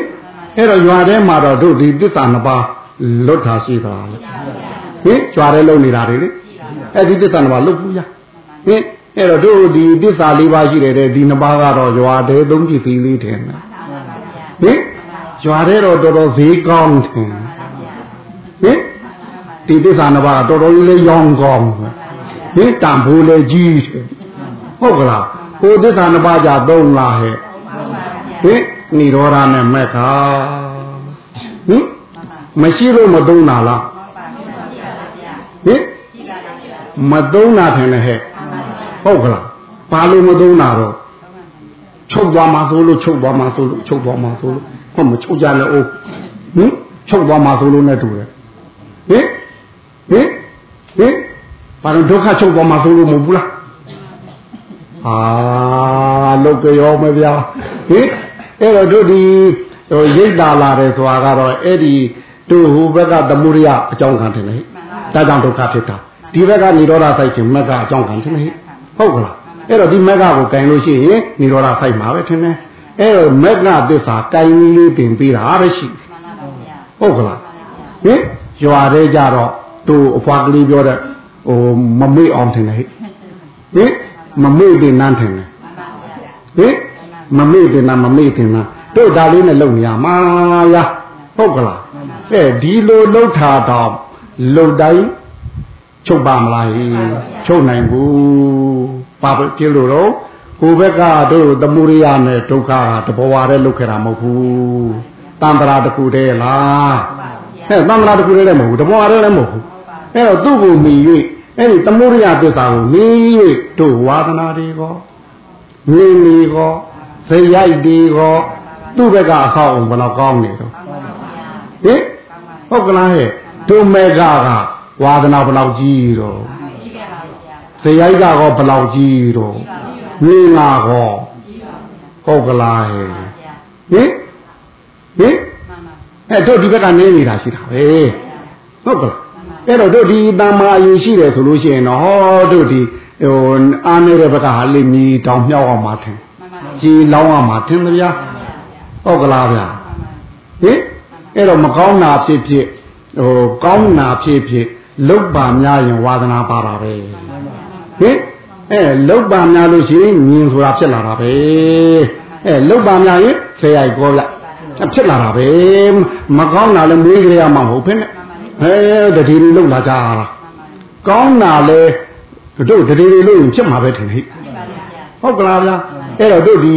အဲ့တော့ရွာထဲမှာတော့တို့ဒီတစ္ဆာနှစ်ပါးလွတ်တာရှိသလားဟင်ကြွားတယ်လုံနေတာတွေလေအဲ့ဒီတစ္ဆာနှစ်ပါးလွတ်ဘူးရဟင် အဲ့တော့တို့ဒီတစ္ဆာလေးပါးရှိတယ်တဲ့ဒီနှစ်ပါးကတော့ကြွားတယ်သုံးကြည့်သေးလေးထင်တယ်ဟင်ကြွားတယ်တော့တော်တော်ဈေးကောင်းထင်ဟင်ဒီတစ္ဆာနှစ်ပါးတော်တော်ကြီးလေးရောင်းကောင်းဟင်တန်ဖိုးလေးကြီးတယ်ဟုတ်ကလားဟိုတစ္ဆာနှစ်ပါးကြသုံးလားဟဲ့ဟင်និရောဓနဲ့မက်ကဟင်မရှိလို့မသုံးတာလားဟင်မသုံးတာထင်တယ်ဟဲ့ ဟုတ်ကလားဘာလို့မသုံးတာတော့ချုပ်သွားမှာဆိုလို့ချုပ်သွားမှာဆိုလို့ချုပ်သွားမှာဆိုလို့ဟုတ်မချုပ်ကြလဲအိုးဟင်ချုပ်သွားမှာဆိုလို့နဲ့တူတယ်ဟင်ဟင်ဟင်ဘာလို့ဒုက္ခချုပ်သွားမှာဆိုလို့မဟုတ်ဘူးလားအာလုတ်ကြောမဗျာဟင်အဲ့တော့တို့ဒီဟိုရိတ်တာလာတယ်ဆိုတာကတော့အဲ့ဒီတို့ဟိုဘက်ကသမုဒိယအကြောင်းခံတယ်လေဒါကြောင့်ဒုက္ခဖြစ်တာဒီဘက်ကនិရောဓဆိုင်ခြင်းမက်ကအကြောင်းခံတယ်လေ ဟုတ်ကလားအဲ့တော့ဒီမက်ကကိုကင်လို့ရှိရင်និရောဓဆိုင်မှာပဲထင်တယ်အဲ့တော့မက်ကသစ္စာကင်လေးတင်ပေးတာပဲရှိဟုတ်ကလားဟင်ရွာတဲ့ကြတော့တို့အဖွားကလေးပြောတဲ့ဟိုမမေ့အောင်ထင်တယ်ဟင်မမေ့တင်နန်းထင်တယ်ဟင်မမေ့တင်နန်းမမေ့တင်နန်းတို့ဒါလေးနဲ့လုံနေရမှာလားဟုတ်ကလားအဲဒီလိုလှုပ်ထားတော့လှုပ်တိုင်းချုပ်ပါမလားချုပ်နိုင်ဘူး ဘာပဲကြည့်လို့တော့ဟိုဘက်ကတို့သမုရိယနဲ့ဒုက္ခတဘောဝါတဲ့လုတ်ခဲ့တာမဟုတ်ဘူးတံ္ဍရာတခုတည်းလားဟဲ့တံ္ဍရာတခုတည်းလည်းမဟုတ်ဘူးတဘောဝါလည်းမဟုတ်ဘူးအဲ့တော့သူ့ကိုမြည်၍အဲ့ဒီသမုရိယသစ္စာကိုမြည်၍တို့ဝါဒနာတွေကောနေနေကောဇရိုက်တွေကောသူ့ဘက်ကအဆောက်အုံဘယ်လောက်ကောင်းနေတော့ဟင်ဟုတ်ကလားဟဲ့တို့မေကကဝါဒနာဘယ်လောက်ကြီးတော့ ဇရိုက်ကကောဘယ်လောက်ကြီးတော့နေငါကောဟုတ်ကလားဟဲ့ဟင်ဟင်အဲ့တို့ဒီဘက်ကနေနေတာရှိတာပဲဟုတ်ကလားအဲ့တော့တို့ဒီတမ္မာယူရှိတယ်ဆိုလို့ရှိရင်တော့ဟောတို့ဒီဟိုအားနေတဲ့ဘက်ကဟာလေမြေတောင်မြောက်အောင်မှာထင်ကြီးလောင်းအောင်မှာထင်မဗျာဟုတ်ကလားဗျာဟင်အဲ့တော့မကောင်းတာဖြစ်ဖြစ်ဟိုကောင်းတာဖြစ်ဖြစ်လုတ်ပါများရင်ဝါသနာပါတာပဲ ဟင်အဲလုတ်ပါများလို့ရှိရင်မြင်ဆိုတာဖြစ်လာတာပဲအဲလုတ်ပါများရင်ဆရာကြီးကောလိုက်ဖြစ်လာတာပဲမကောင်းတာလည်းမေးကြရမှာမဟုတ်ဖ ೇನೆ ဟဲတတိတွေလုတ်လာကြတာကောင်းတာလဲတို့တတိတွေလုတ်ရင်ဖြစ်မှာပဲထင်ဟိဟုတ်ကလားဗျာအဲ့တော့တို့ဒီ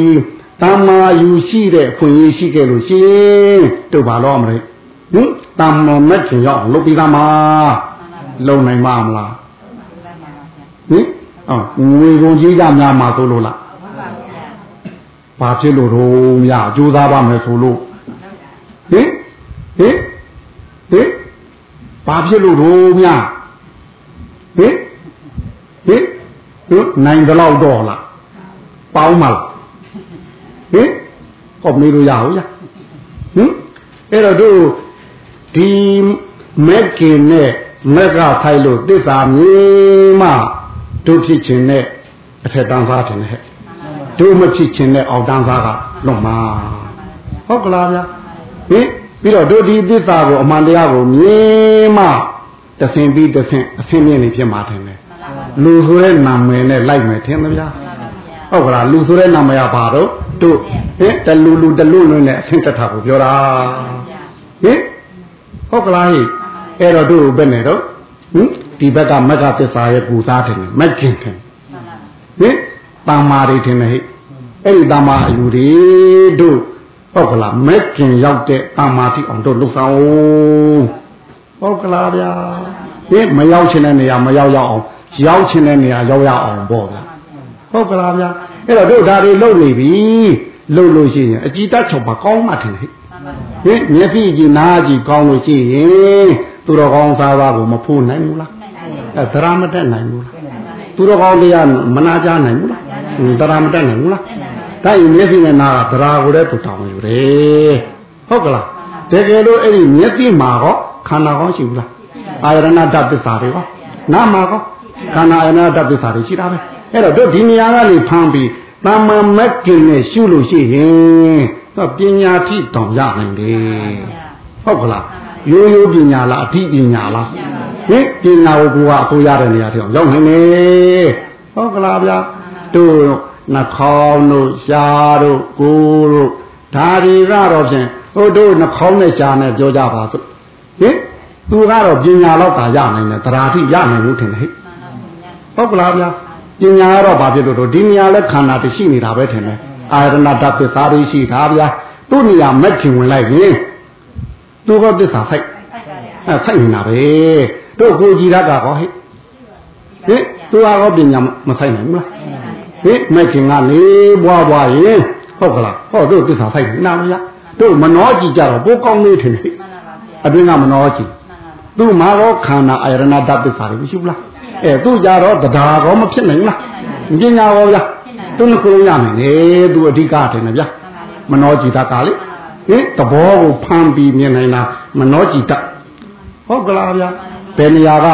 တမ္မာယူရှိတဲ့ဖွင့်ရရှိခဲ့လို့ရှိရင်တို့ဘာလို့မလဲဟင်တမ္မာမက်ချင်ရောက်လုတ်ပြီးသားမှာလုံနိုင်မှာမလား ဟင်အော်ငွေကုန်ကြီးကများမှာဆိုလို့လားဘာဖြစ်လို့တော့မြအကျိုးသားပါမယ်ဆိုလို့ဟင်ဟင်ဟင်ဘာဖြစ်လို့တော့မြဟင်ဟင်ဟင်နိုင်တော့တော့လားပေါင်းမလားဟင်ဟောမေးလို့ရအောင်ရဟင်အဲ့တော့တို့ဒီမက်ကင်နဲ့မက်ကဖိုက်လို့သစ္စာမြင်မှ တို့ဖြစ်ခြင်းနဲ့အထက်တန်းစားတယ်ဟဲ့တို့မဖြစ်ခြင်းနဲ့အောက်တန်းစားကလွန်မှာဟုတ်ကလားဗျာဟင်ပြီးတော့တို့ဒီသစ္စာကိုအမှန်တရားကိုမြင်မှတဆင်ပြီးတဆင်အဆင်မြင့်နေဖြစ်မှာတယ်လူဆိုတဲ့နာမည်နဲ့လိုက်မယ်ထင်မလားဟုတ်ကလားလူဆိုတဲ့နာမည်ကဘာတော့တို့ဟင်တလူလူတလူလူနဲ့အဆင့်တက်တာကိုပြောတာဟင်ဟုတ်ကလားဟိအဲ့တော့တို့ဘယ်နဲ့တော့ဟင် ဒီဘက်ကမက္ကသစ္စာရဲ့ပူစားတယ်မက်ကင်တယ်ဟင်တာမာတွေထင်တယ်ဟိအဲ့ဒီတာမာအယူတွေတို့ဟုတ်ကလားမက်ကင်ရောက်တဲ့တာမာတိအောင်တို့လှုပ်ဆောင်ဟုတ်ကလားဗျာဟင်မရောက်ချင်တဲ့နေရာမရောက်ရအောင်ရောက်ချင်တဲ့နေရာရောက်ရအောင်ပေါ့ဗျာဟုတ်ကလားဗျာအဲ့တော့တို့ဒါတွေလုပ်နေပြီလုပ်လို့ရှိရင်အကြည်တတ်ချုပ်ပါကောင်းမှထင်ဟဲ့ဟင်မျက်စိကြည်နားကြည်ကောင်းလို့ရှိရင်သူတော်ကောင်းသားသားကိုမဖို့နိုင်ဘူးလား အဲသရမတက်နိုင်ဘူးလားသူတော်ကောင်းတရားမနာကြနိုင်ဘူးလားသရမတက်နိုင်ဘူးလားဒါရင်မျက်စိနဲ့နားကသရာကိုလည်းသူတောင်းယူတယ်ဟုတ်ကလားတကယ်လို့အဲ့ဒီမျက်စိမှာတော့ခန္ဓာကောင်းရှိဘူးလားအာရဏတပ္ပစ္စာတွေကောနားမှာကောခန္ဓာအာရဏတပ္ပစ္စာတွေရှိတာပဲအဲ့တော့တို့ဒီနေရာကနေဖမ်းပြီးတမ္မာမက်ကင်နဲ့ရှုလို့ရှိရင်တော့ပညာထိတောင်ရနိုင်တယ်ဟုတ်ကလား ရိုးရိုးပညာလားအထိပညာလားဟင်ပညာကိုကိုကအစိုးရတဲ့နေရာထိအောင်ရောက်နိုင်တယ်ဟုတ်ကလားဗျာတို့နှာခေါင်းတို့ရှားတို့ကိုယ်တို့ဒါတွေကတော့ဖြင့်ဟိုတို့နှာခေါင်းနဲ့ရှားနဲ့ပြောကြပါစို့ဟင်သူကတော့ပညာတော့တာရနိုင်တယ်တရားထိရနိုင်လို့ထင်တယ်ဟဲ့ဟုတ်ကလားဗျာပညာကတော့ဘာဖြစ်လို့တော့ဒီနေရာလဲခန္ဓာတရှိနေတာပဲထင်တယ်အာရဏဓာတ်သစ္စာတွေရှိတာဗျာသူ့နေရာမက်ခင်ဝင်လိုက်ရင် သူကသစ္စာဆိုင်အဲဆိုင်နေတာပဲတို့ကိုကြည်ရတာကောဟဲ့ဟင်သူကတော့ပညာမဆိုင်နိုင်ဘူးလားဟင်မက်ခင်ကနေဘွားဘွားရင်ဟုတ်ကလားဟောတို့သစ္စာဆိုင်နေတာဗျာတို့မနှောကြည့်ကြတော့ပိုးကောင်းနေထင်တယ်အတွင်းကမနှောကြည့်သူ့မှာတော့ခန္ဓာအာရဏဓာတ်သစ္စာတွေမရှိဘူးလားအဲသူ့ကြတော့တရားကောမဖြစ်နိုင်လားပညာရောဗျာသူနှစ်ခုလုံးရမယ်လေသူအဓိကတယ်နော်ဗျာမနောจิตကလေ ဟင်သဘောကိုဖမ်းပြီးမြင်နိုင်တာမနှောကြည့်တတ်ဟုတ်ကလားဗျာဘယ်နေရာက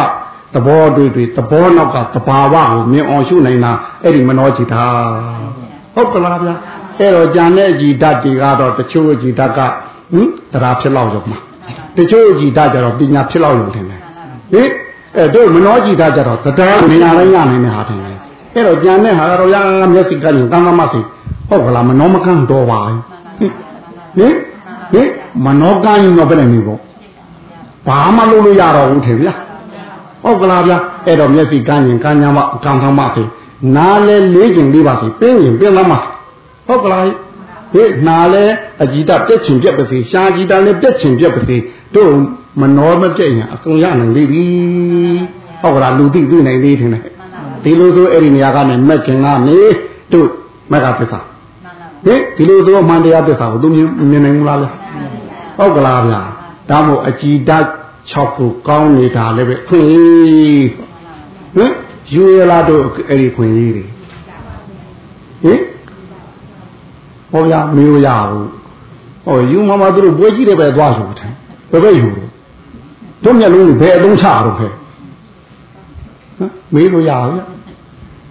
သဘောတွေ့တွေ့သဘောနောက်ကသဘာဝကိုမြင်အောင်ရှုနိုင်တာအဲ့ဒီမနှောကြည့်တာဟုတ်ကလားဗျာအဲ့တော့ကြံတဲ့ကြည်ဓာတ်တွေကတော့တချို့ကြည်ဓာတ်ကဟင်တရားဖြစ်လောက်ရုံမှာတချို့ကြည်ဓာတ်ကြတော့ပညာဖြစ်လောက်ရုံတင်တယ်ဟင်အဲ့တို့မနှောကြည်ဓာတ်ကြတော့တရားမြင်တိုင်းရနိုင်တဲ့ဟာတင်တယ်အဲ့တော့ကြံတဲ့ဟာကတော့ရာမျက်စိကညံတမ်းမစိဟုတ်ကလားမနှောမကန့်တော့ပါဘူး ဟင်ဟင်မနောကန့်ရင်တော့ဘယ်နဲ့နေပေါ့ဘာမှလုပ်လို့ရတော့ဘူးထင်ဗျာဟုတ်ကလားဗျာအဲ့တော့မျက်စိကန့်ရင်ကန့်ညာမကန့်တမစီနားလဲလေးကျင်လေးပါစီပင်းရင်ပင်းသမဟုတ်ကလားဟေးနားလဲအကြည်တပြက်ချင်ပြက်ပါစီရှားကြည်တလည်းပြက်ချင်ပြက်ပါစီတို့မနောမပြက်ရင်အကုန်ရနိုင်လေပြီဟုတ်ကလားလူသိသိနိုင်သေးတယ်ဒီလိုဆိုအဲ့ဒီနေရာကနေမက်ခင်ကနေတို့မက်ကပစ္စာ ဟင်ဒီလိုဆိုမှန်တရားပစ္စာကိုသူမြင်နိုင်ဘူးလားလဲဟုတ်ကလားဗျာဒါမို့အကြည်ဓာတ်6ခုကောင်းနေတာလည်းပဲခွင့်ဟင်ယူရလာတို့အဲ့ဒီခွင့်ကြီးတွေဟင်ဟောရမေးရဘူးဟောယူမမသူတို့ဘွဲကြီးတွေပဲသွားဆိုတယ်ဘယ်ပဲယူတော့တို့မျက်လုံးဘယ်အသုံးချတော့ခဲမေးလို့ရအောင်ဟ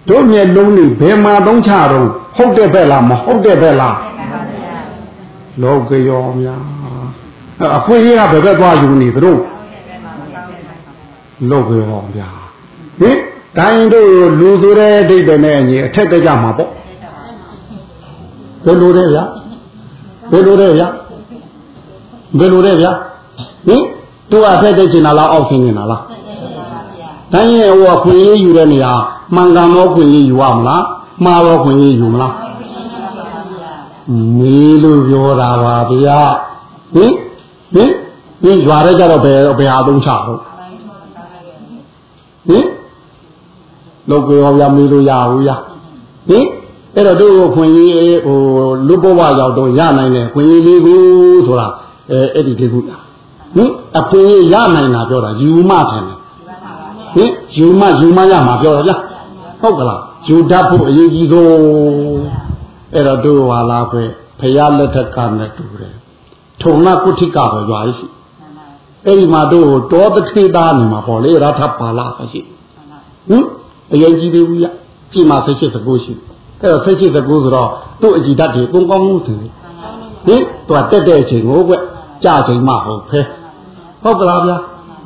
တို့မျက်လုံးนี่ဘယ်မှာသုံးချတော့ဟုတ်တဲ့ဘက်လားမဟုတ်တဲ့ဘက်လားလောကရောများအခွင့်အရေးကဘယ်ဘက်သွားယူနေသတို့လောကရောများဟင်တိုင်းတို့လူဆိုတဲ့ဒိဋ္ဌိနဲ့အညီအထက်တက်ကြမှာပေါ့ဘယ်လိုလဲဗျာဘယ်လိုလဲဗျာဘယ်လိုလဲဗျာဟင်သူကအထက်တက်ချင်တာလားအောက်ချင်နေတာလား တိုင်းရဲ့ဟိုခွင့်ရေးယူတဲ့နေရာမှန်ကန်သောခွင့်ရေးယူရမလားမှားသောခွင့်ရေးယူမလားမေးလို့ပြောတာပါဗျာဟင်ဟင်ဒီရွာတဲ့ကြတော့ဘယ်ဘယ်ဟာသုံးချတော့ဟင်လောကရောဗျာမေးလို့ရဘူးဗျာဟင်အဲ့တော့တို့ခွင့်ရေးဟိုလူဘဝရောက်တော့ရနိုင်တယ်ခွင့်ရေးလေးကိုဆိုတာအဲအဲ့ဒီလေးခုဟင်အခွင့်ရေးရနိုင်တာပြောတာယူမထင်တယ် ဟင်ယူမယူမရမှာပြောတော့ဗျာဟုတ်ကလားယူတတ်ဖို့အရေးကြီးဆုံးအဲ့တော့တို့ဟာလားပဲဖရာလက်ထက်ကနဲ့တူတယ်ထုံနာကုဋ္ဌိကပဲရွာရှိအဲ့ဒီမှာတို့တောတထေသားနေမှာပေါ့လေရထပါလာပဲရှိဟင်အရေးကြီးသေးဘူးရကြည်မှာဆက်ရှိသကိုရှိအဲ့တော့ဆက်ရှိသကိုဆိုတော့သူ့အကြည်တတ်တွေပုံကောင်းမှုတယ်ဟင်သူကတက်တဲ့အချိန်ကိုကွကြာချိန်မှဟုတ်ဖဲဟုတ်ကလားဗျာ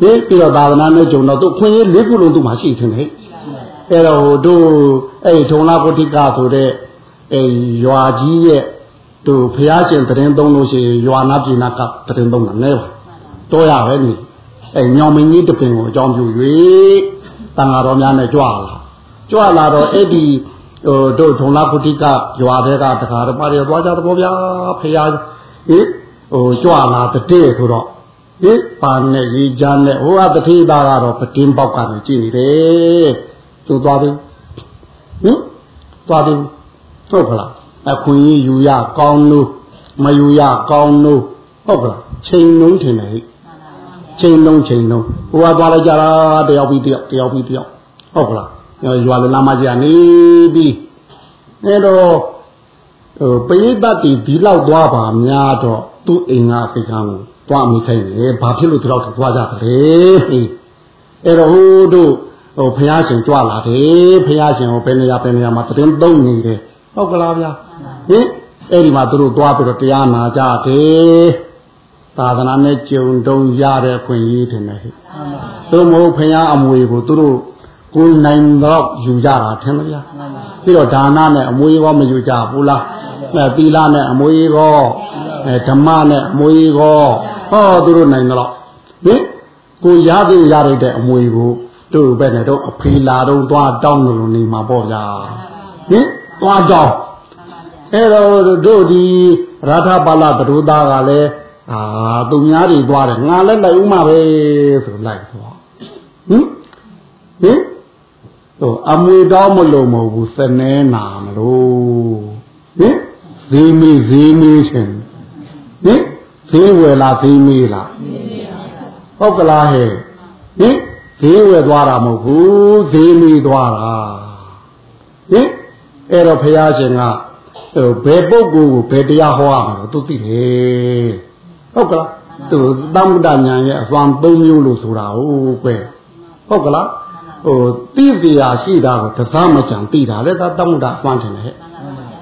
ဒီပြီးတော့သာသနာနဲ့ကြုံတော့သူခွင့်ရေးလေးခုလုံးသူ့မှာရှိတယ်ဟဲ့အဲ့တော့ဟိုတို့အဲ့ထုံလာပုတိကဆိုတဲ့အဲ့ရွာကြီးရဲ့တို့ဘုရားရှင်တရင်သုံးလို့ရှိရင်ရွာနာပြည်နာကတရင်သုံးတာနဲပါတော့ရပဲနိအဲ့ညောင်မင်းကြီးတပင်ကိုအကြောင်းပြု၍တန်ဃာတော်များနဲ့ကြွလာကြွလာတော့အဲ့ဒီဟိုတို့ထုံလာပုတိကရွာတဲ့ကတခါတော့ပါတယ်သွားကြသဘောဗျာဘုရားဟိဟိုကြွလာတဲ့ဆိုတော့ ဟိပါနဲ့ရေချမ်းနဲ့ဟိုကတတိသားကတော့ပတင်းပေါက်ကနေကြည့်နေတယ်သူသွားပြီဟင်သွားပြီဟုတ်ခလားအခွင့်အရေးယူရကောင်းလို့မယူရကောင်းလို့ဟုတ်ကလားချိန်လုံးထင်တယ်ဟိချိန်လုံးချိန်လုံးဟိုကသွားလိုက်ကြတာတယောက်ပြီးတယောက်တယောက်ပြီးတယောက်ဟုတ်ကလားရွာလလာမကြီးကနေပြီးအဲတော့ဟိုပိဋကတိဒီလောက်သွားပါများတော့သူ့အိမ်ကစိတ်ကံကို သွားမိခိုင်းတယ်ဘာဖြစ်လို့ဒီလောက်သွားကြသလဲအဲ့တော့ဟိုတို့ဟိုဘုရားရှင်ကြွလာတယ်ဘုရားရှင်ဟိုဘယ်နေရာဘယ်နေရာမှာတရင်သုံးနေတယ်ဟုတ်ကလားဗျာဟင်အဲ့ဒီမှာသူတို့သွားပြီးတော့တရားနာကြတယ်သာသနာနဲ့ကြုံတုံရတဲ့ခွင့်ရေးတယ်ဟဲ့သူမဟုတ်ဘုရားအမွေကိုသူတို့ကိုယ်နိုင်တော့ယူကြတာထင်မလားပြီးတော့ဒါနနဲ့အမွေရောမယူကြဘူးလားအဲ သီလနဲ့အမွေရောအဲဓမ္မနဲ့အမွေရောဟောသူတို့နိုင်တော့ဟင်ကိုရသေးရတဲ့အမွေကိုတို့ပဲနဲ့တော့အဖေလာတော့သွားတောင်းလို့နေမှာပေါ့ဗျာဟင်သွားတောင်းအဲ့တော့တို့ဒီရာထပါဠသရုသားကလည်းအာသူများတွေသွားတယ်ငါလည်းလိုက်ဦးမှာပဲဆိုလိုက်သွားဟင်ဟင်ဟိုအမွေတောင်းမလို့မဟုတ်ဘူးစနေနာမလို့ဟင် ဈေးမေးဈေးမေးရှင်ဟင်ဈေးဝယ်လားဈေးမေးလားဟုတ်ကလားဟဲ့ဟင်ဈေးဝယ်သွားတာမဟုတ်ဘူးဈေးမေးသွားတာဟင်အဲ့တော့ဘုရားရှင်ကဟိုဘယ်ပုဂ္ဂိုလ်ကိုဘယ်တရားဟောရမှာလဲသူသိတယ်ဟုတ်ကလားသူသမ္မတဉာဏ်ရဲ့အစွမ်း၃မျိုးလို့ဆိုတာဟုတ်ကွယ်ဟုတ်ကလားဟိုသိစရာရှိတာကိုတစားမကြံသိတာလေဒါသမ္မတအစွမ်းတယ်ဟဲ့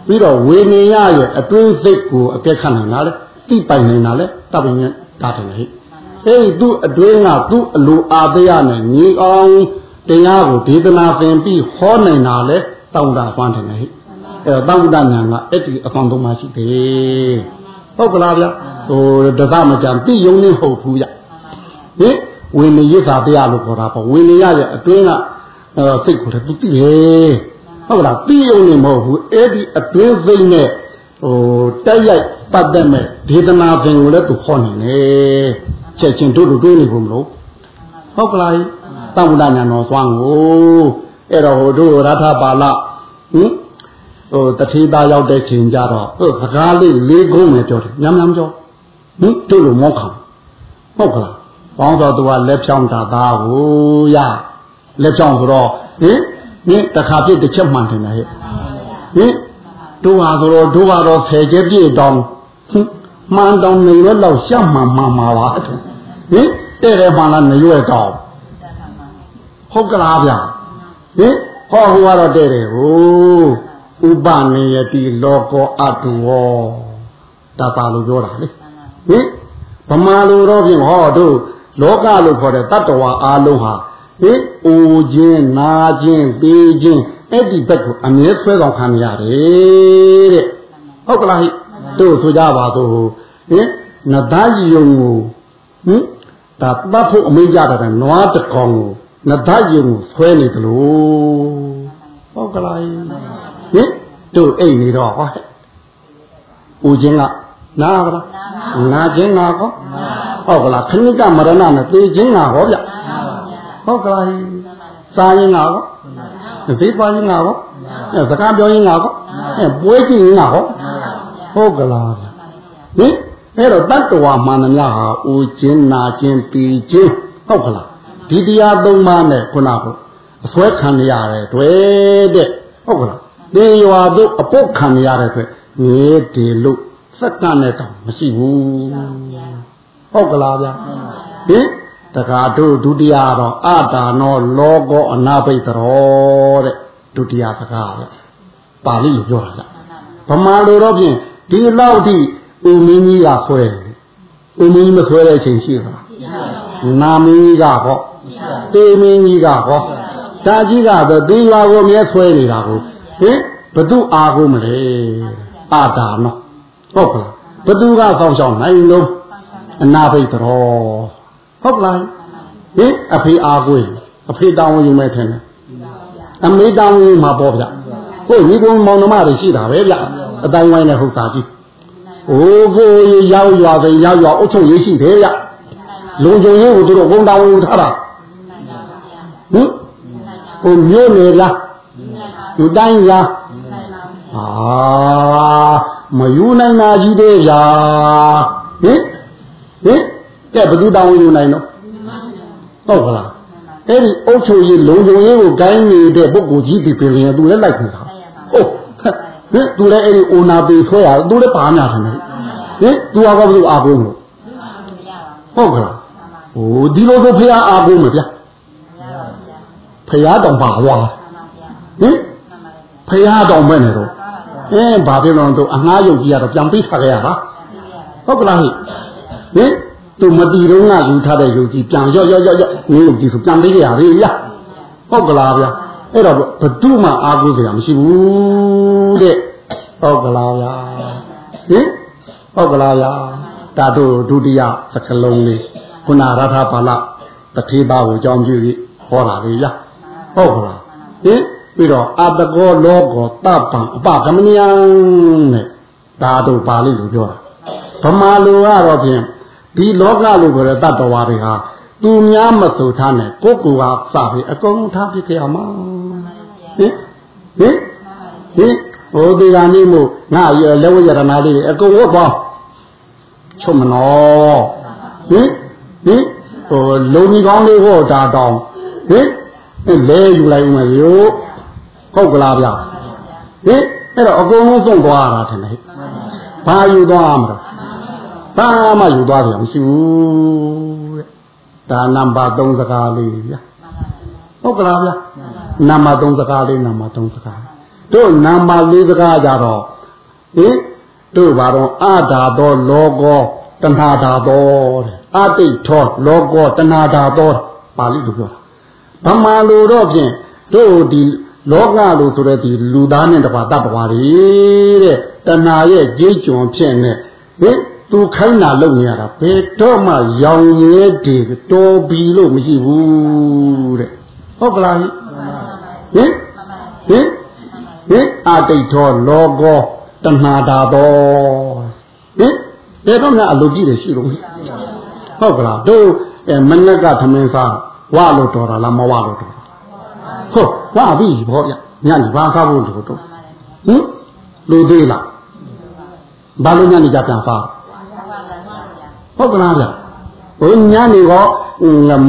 ပြီးတော့ဝေနေရရဲ့အတွင်းစိတ်ကိုအကဲခတ်နိုင်တာလေသိပိုင်နိုင်တာလေတပ်ပင်နဲ့တာတယ်ဟဲ့အဲဒီသူ့အတွင်းကသူ့အလိုအာတရားနဲ့ညီအောင်တရားကိုဒေသနာသင်ပြီးဟောနိုင်တာလေတောင်းတာစွမ်းတယ်ဟဲ့အဲတောင်းတဉာဏ်ကအဲ့ဒီအကောင်သုံးပါရှိတယ်ဟုတ်ကလားဗျဟိုတသမကြံတိယုံနေဟုတ်ဘူးဗျဟင်ဝိနည်းရသာတရားလို့ခေါ်တာပေါ့ဝိနည်းရရဲ့အတွင်းကအဲစိတ်ကိုလည်းသူသိရဲ့ ဟုတ်ကလားတိယုံနေမဟုတ်ဘူးအဲ့ဒီအတွင်းစိတ်နဲ့ဟိုတက်ရိုက်ပတ်သက်မဲ့ဒေသနာပင်ကိုလည်းသူခေါ်နေတယ်ချက်ချင်းတို့တို့တွေးနေကုန်မလို့ဟုတ်ကလားတောင်းတဉာဏ်တော်သွားကိုအဲ့တော့ဟိုတို့ရထပါဠဟင်ဟိုတထေသားရောက်တဲ့ချိန်ကြတော့ဟိုစကားလေးလေးကုန်းပဲပြောတယ်ညံ့ညံ့ပြောဟင်တို့လိုမောခံဟုတ်ကလားဘောင်းတော်သူကလက်ဖြောင်းတာသားကိုရလက်ဖြောင်းဆိုတော့ဟင် ဟင်တခါပြစ်တစ်ချက်မှန်တယ်ဟဲ့ဟင်တို့ဟာဆိုတော့တို့ကတော့ဆယ်ချက်ပြည့်တောင်းဟင်မှန်တောင်းနေရွက်တော့ရှက်မှန်မှန်မှာပါဟင်တဲ့တယ်မှန်လားနေရွက်တော့ဟုတ်ကလားဗျဟင်ဟောဟိုကတော့တဲ့တယ်ဟိုဥပနေယတိလောကောအတုဝောဒါပါလို့ပြောတာလေဟင်ဗမာလိုတော့ဖြင့်ဟောတို့လောကလို့ခေါ်တဲ့တတ္တဝါအလုံးဟာ ဟင်အိုခြင်းနာခြင်းပေးခြင်းအဲ့ဒီဘက်ကိုအမြဲဆွဲဆောင်ခံရတယ်တဲ့ဟုတ်ကလားဟိတို့ဆိုကြပါစို့ဟင်နတ်သားကြီးယုံကိုဟင်ဒါပတ်ဖို့အမေးကြတာကနွားတကောင်ကိုနတ်သားယုံကိုဆွဲနေသလိုဟုတ်ကလားဟင်တို့အိတ်နေတော့ဟောဦးချင်းကနားကလားနာခြင်းနာကောဟုတ်ကလားခဏကမရဏနဲ့သိခြင်းနာဟောဗျ ဟုတ်ကလားစားရင်နာကောသိပါရင်နာကောစကားပြောရင်နာကောပွဲကြည့်ရင်နာကောဟုတ်ကလားဟင်အဲ့တော့တတ္တဝါမှန်သမျှဟာဦးခြင်းနာခြင်းပြီးခြင်းဟုတ်ကလားဒီတရားသုံးပါးနဲ့ခုနကအစွဲခံရတယ်တွေ့တဲ့ဟုတ်ကလားတေရွာတို့အပုတ်ခံရတဲ့အတွက်ငေးတယ်လို့စက္ကန့်နဲ့တော့မရှိဘူးဟုတ်ကလားဗျာဟင် တခါတို့ဒုတိယတော့အတာနောလောကောအနာဘိတရောတဲ့ဒုတိယစကားဗျပါဠိလိုပြောတာဗျဗမာလိုတော့ဖြင့်ဒီလောက်ထိဦးမင်းကြီးကဆွဲတယ်ဦးမင်းကြီးမဆွဲတဲ့အချိန်ရှိသလားနာမင်းကြီးကဟောတေမင်းကြီးကဟောဒါကြီးကတော့ဒီရွာကိုမြဲဆွဲနေတာကိုဟင်ဘသူအားကိုမလဲအာတာနော်ဟုတ်ကလားဘသူကဆောင်းဆောင်နိုင်လို့အနာဘိတ်တော် ဟုတ်လားဟင်အဖေအားကိုအဖေတောင်းဝင်ယူမဲ့ထင်တယ်အမေတောင်းဝင်မှာပေါ့ဗျကိုညီကုန်းမောင်နှမတွေရှိတာပဲဗျအတိုင်းဝိုင်းနဲ့ဟုတ်တာကြီးအိုးကိုရောက်ရွာပဲရောက်ရွာအုတ်ချုပ်ရေးရှိတယ်ဗျလုံခြုံရေးကိုသူတို့ဝန်တောင်းဝင်ထားတာဟင်ဟိုမြို့နေလားသူတိုင်းလားအာမယူနိုင်တာကြီးတဲ့ဗျာဟင်ဟင် ကဲဘသူတောင်းယူနိုင်တော့ဟုတ်ကလားအဲ့ဒီအုတ်ချုပ်ရေးလုံခြုံရေးကိုဂိုင်းနေတဲ့ပုဂ္ဂိုလ်ကြီးဒီပြင်ရင်သူလည်းလိုက်ခွင့်တာဟုတ်ဟင်သူလည်းအဲ့ဒီအိုနာပေဆွဲရသူလည်းပါများတယ်ဟင်သူကဘာလို့အာကုန်လို့ဟုတ်ကလားဟိုဒီလိုဆိုဖះအာကုန်မဗျာဖះတောင်ပါသွားဟင်ဖះတောင်ပဲနေတော့အင်းဘာဖြစ်လို့တော့အငှားယုတ်ကြီးကတော့ပြန်ပြီးထားခဲ့ရတာဟုတ်ကလားဟိဟင် သူမတီတော့ကယူထားတဲ့ယုတ်ကြီးပြန်ရော့ရော့ရော့ရော့ငင်းယုတ်ကြီးဆိုပြန်ပြီးရပြီဗျာဟုတ်ကလားဗျာအဲ့တော့ဘသူမှအားကိုးကြရမရှိဘူးတဲ့ဟုတ်ကလားဗျာဟင်ဟုတ်ကလားဗျာဒါတို့ဒုတိယစကလုံးလေးခုနရထပါဠတထေပါကိုအကြောင်းပြုပြီးဟောတာလေဗျာဟုတ်ကလားဟင်ပြီးတော့အတကောလောကောတပံအပကမနိယံနဲ့ဒါတို့ပါဠိလိုပြောတာဗမာလိုကတော့ဖြင့် ဒီလောကလို့ပြောတဲ့တတ္တဝါတွေဟာသူများမဆိုထားနဲ့ကိုယ်ကူကစပြီးအကုန်ထားပြကြရမှာဟင်ဟင်ဟင်ဟိုဒီကနေ့မို့ငါရလက်ဝရဏလေးအကုန်ဝတ်သွားချုပ်မနောဟင်ဟင်ဟိုလုံကြီးကောင်းလေးဟောတာတောင်းဟင်လဲယူလိုက်ဦးမယ်ရို့ဟုတ်ကလားဗျာဟင်အဲ့တော့အကုန်လုံးဆုံးသွားတာထင်တယ်ဘာယူသွားမှာ ဘာမှယူသွားပြန်မရှိဘူးတဲ့ဒါနံပါတ်3စကားလေးဗျာဟုတ်ကလားဗျာနံပါတ်3စကားလေးနံပါတ်3စကားတို့နံပါတ်4စကားကြတော့ဟင်တို့ဘာတော့အာဓာသောလောကောတဏှာဓာသောတဲ့အတိတ်သောလောကောတဏှာဓာသောပါဠိလိုပြောတာဗမာလိုတော့ဖြင့်တို့ဒီလောကလို့ဆိုတဲ့ဒီလူသားနဲ့တပါတတ္တဝါတွေတဲ့တဏှာရဲ့ကြေးကျွန်ဖြစ်နေဟင် သူခိုင်းတာလုပ်နေရတာဘယ်တော့မှရောင်ရဲတွေတော်ပြီလို့မရှိဘူးတဲ့ဟုတ်ကလားဟင်ဟင်ဟင်အာတိတ်သောလောကောတဏှာတာတော်ဟင်ဘယ်တော့မှအလုပ်ကြည့်တယ်ရှိလို့ဟုတ်ကလားတို့မနက်ကသမင်းစားဝါလို့တော်တာလားမဝလို့တော်ဟုတ်ဝါပြီဘောဗျညနေဘာစားဖို့လို့တော့ဟင်လူသေးလားဘာလို့ညနေကြပြန်စား ဟုတ်ကလားဗျဟိုညနေကော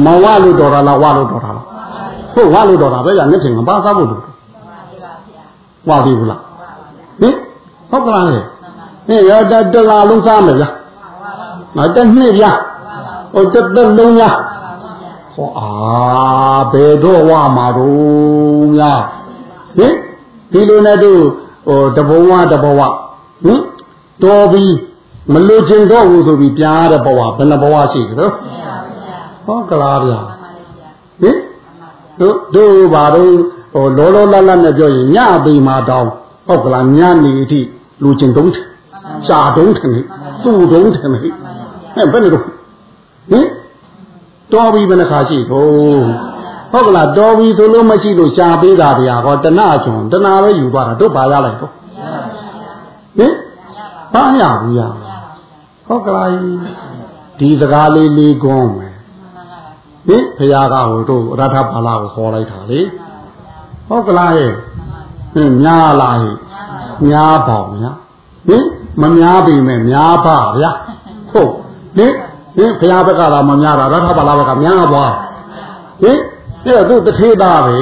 မဝလို့တော်တာလားဝလို့တော်တာလားဟုတ်ဝလို့တော်တာပဲဗျမျက်ထင်ကဘာစားဖို့လို့ဝပြီဘူးလားဟင်ဟုတ်ကလားလေဟင်ရတတလာလုံးစားမယ်ဗျမတနှစ်ဗျဟိုတသက်လုံးဗျဟောအာဘယ်တော့ဝမှာတော့ညာဟဟင်ဒီလိုနဲ့တို့ဟိုတဘဝတဘဝဟင်တော်ပြီး မလွတ်ခြင်းတော့ဘူးဆိုပြီးပြန်ရတဲ့ဘဝဘယ်နှဘဝရှိကြလို့ဟုတ်ကလားဗျာဟင်တို့တို့ဘာတော့ဟိုလောလောလတ်လတ်နဲ့ပြောရင်ညပေမှာတောင်းဟုတ်ကလားညနေအထိလူချင်းတုံးရှာတုံးထင်လေသူ့တုံးထင်လေအဲဘယ်လိုဟင်တော်ပြီဘယ်နှခါရှိတော့ဟုတ်ကလားတော်ပြီဆိုလို့မရှိလို့ရှာပေးတာတရားဟောတဏှချွန်တဏှပဲယူသွားတာတို့ပါရလိုက်တော့ဟင်ဘာရဘူးရ ဟုတ်ကလားဒီစကားလေးလေးကွန်းမယ်ဟင်ဘုရားကဟိုတို့ရထပါဠိကိုခေါ်လိုက်တာလေဟုတ်ကလားဟဲ့ဟင်များလားဟဲ့များပါဗျာဟင်မများပြီမဲ့များပါဗျာဟုတ်ဟင်ဟင်ဘုရားဘက်ကလာမများတာရထပါဠိဘက်ကများသွားဟင်အဲ့တော့သူတထေသားပဲ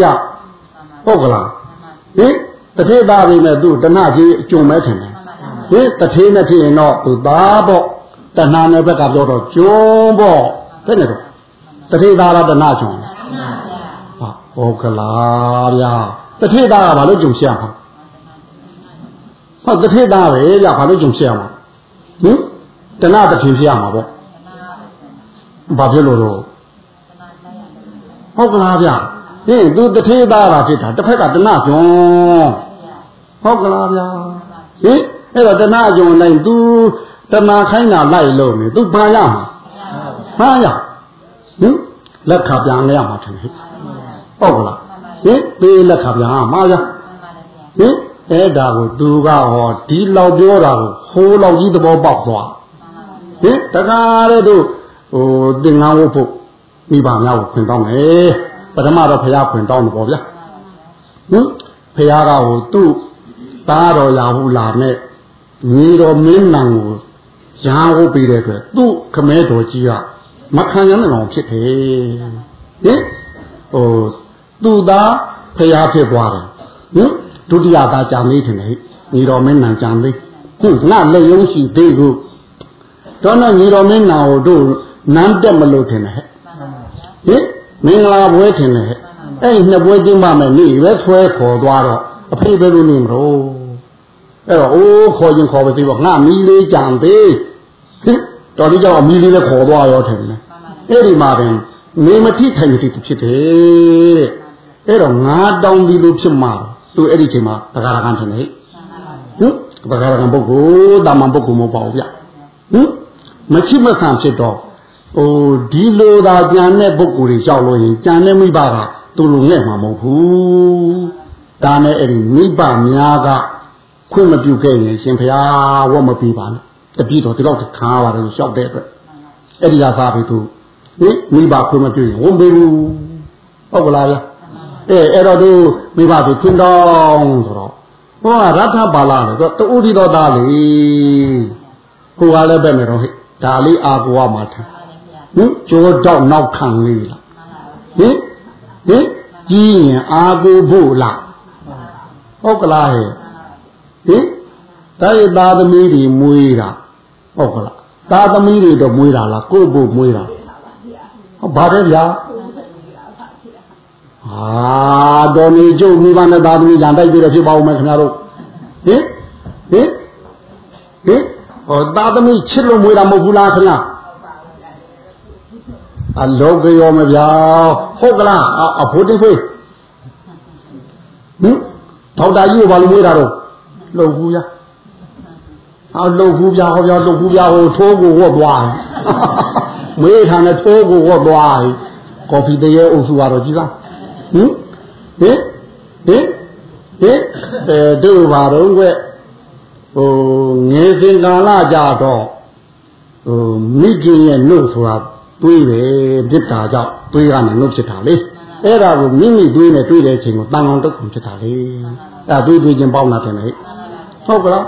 ဗျဟုတ်ကလားဟင်တထေသားပဲနဲ့သူတဏှကြီးအကျုံမဲ့ထင်တယ် ဟင်တထေနဲ့ဖြစ်ရင်တော့သူသားပေါ့တဏှာနဲ့ဘက်ကပြောတော့ကျုံပေါ့တဲ့နဲ့တော့တထေသားလားတဏှကျုံဟာဟုတ်ကလားဗျာတထေသားကဘာလို့ကျုံရှာမှာဟုတ်တထေသားပဲဗျာဘာလို့ကျုံရှာမှာဟင်တဏှတထေရှာမှာပေါ့ဘာဖြစ်လို့တော့ဟုတ်ကလားဗျဟင်သူတထေသားပါဖြစ်တာတစ်ဖက်ကတဏှကျုံဟုတ်ကလားဗျာဟင် အဲ့တော့တဏှကျုံတိုင်း तू တဏှခိုင်းတာလိုက်လို့နေ तू ဘာရမှာဘာရဟင်လက်ခပြန်ရမှာထင်တယ်ဟုတ်ကလားဟင်ပေးလက်ခပြန်မှာရဟင်အဲ့ဒါကို तू ကဟောဒီလောက်ပြောတာကိုဟိုးလောက်ကြီးသဘောပေါက်သွားဟင်တခါတဲ့တို့ဟိုသင်္ကန်းဝတ်ဖို့မိဘများကိုခွင်တောင်းတယ်ပထမတော့ဖရာခွင်တောင်းတယ်ပေါ့ဗျာဟင်ဖရာကဟိုသူ့သားတော်လာဘူးလာနဲ့ ညီတော်မင်းနံကိုရာဟုတ်ပြီးတဲ့အတွက်သူ့ခမဲတော်ကြီးကမခံရနိုင်အောင်ဖြစ်တယ်ဟင်ဟိုသူ့သားဖရာဖြစ်သွားတယ်ဟင်ဒုတိယသားကြာမေးတယ်ညီတော်မင်းနံကြာမေးဟင်ငါလက်ယုံရှိသေးကိုတော့နော်ညီတော်မင်းနံကိုတို့နမ်းတက်မလို့ထင်တယ်ဟဲ့ဟင်မင်္ဂလာပွဲထင်တယ်အဲ့ဒီနှစ်ပွဲကျင်းပါမယ်နေ့ပဲဆွဲခေါ်သွားတော့အဖေဘယ်လိုနေမလို့ အဲ့တော့အိုးခေါ်ရင်ခေါ်ပါသေးပေါ့ငါမီလေးကြံသေးဟင်တော်ဒီကြောင့်အမီလေးလည်းခေါ်သွားရောထင်တယ်အဲ့ဒီမှာပင်နေမထိထိုင်မထိဖြစ်တယ်အဲ့တော့ငါတောင်းဒီလိုဖြစ်မှာသူအဲ့ဒီချိန်မှာတဂရကံထင်တယ်ဟင်တဂရကံပုဂ္ဂိုလ်တာမန်ပုဂ္ဂိုလ်မပေါ့ဗျဟင်မချိမဆန်ဖြစ်တော့ဟိုဒီလိုသာကြံတဲ့ပုဂ္ဂိုလ်တွေလျှောက်လို့ရင်ကြံတဲ့မိဘကသူ့လိုငဲ့မှာမဟုတ်ဘူးဒါနဲ့အဲ့ဒီမိဘများက ခွင့်မပြုခဲ့ရင်ရှင်ဖျားဝတ်မပြီးပါနဲ့တပည့်တော်ဒီတော့ခံရပါတယ်လျှောက်တဲ့အတွက်အဲ့ဒီကစားပြီးသူဟင်မိဘခွင့်မပြုရင်ဝတ်မပြီးဘူးဟုတ်ကလားဗျအဲအဲ့တော့သူမိဘသူခွင့်တော်ဆိုတော့ဟောရထပါလာတယ်ဆိုတူဒီတော်သားလေကိုကလည်းပဲမယ်တော့ဟဲ့ဒါလေးအာကိုကမှထဟင်ကြောတော့နောက်ခံလေးလားဟင်ဟင်ကြီးရင်အာကိုဖို့လားဟုတ်ကလားဟဲ့ဟင် ဒါရသားသမီးတွေမွေးတာဟုတ်ကလားသားသမီးတွေတော့မွေးတာလားကိုယ့်ဖို့မွေးတာဟုတ်ပါတယ်ဗျာဟာတော်နေကျုပ်မိဘနဲ့သားသမီးကြံတိုက်ပြရဖြစ်ပါဦးမယ်ခင်ဗျားတို့ဟင်ဟင်ဟင်ဟောသားသမီးချစ်လို့မွေးတာမဟုတ်ဘူးလားခင်ဗျာအလောကရောမဗျာဟုတ်ကလားအဖို့တိဖေးဟင်ဒေါက်တာကြီးကိုဘာလို့မွေးတာတော့လှုပ်ဘူးဗျာ အလှုပ်ဘူးဗျာဟောဗျာလှုပ်ဘူးဗျာဟိုထိုးကိုဝတ်သွားမွေးထားနဲ့ထိုးကိုဝတ်သွားကော်ဖီတရေအုပ်စုကတော့ကြည်လားဟင်ဟင်ဟင်ဟင်အဲတို့ဘာတော့ကွဟိုငယ်စဉ်ကာလကြတော့ဟိုမိခင်ရဲ့နှုတ်ဆိုတာတွေးတယ်ဖြစ်တာကြောင့်တွေးရမယ်နှုတ်ဖြစ်တာလေအဲ့ဒါကိုမိမိတွေးနေတွေးတဲ့အချိန်ကိုတန်အောင်တုတ်ဖြစ်တာလေအဲ့တွေးတွေးချင်းပေါင်းတာတယ်လေဟုတ်ကလား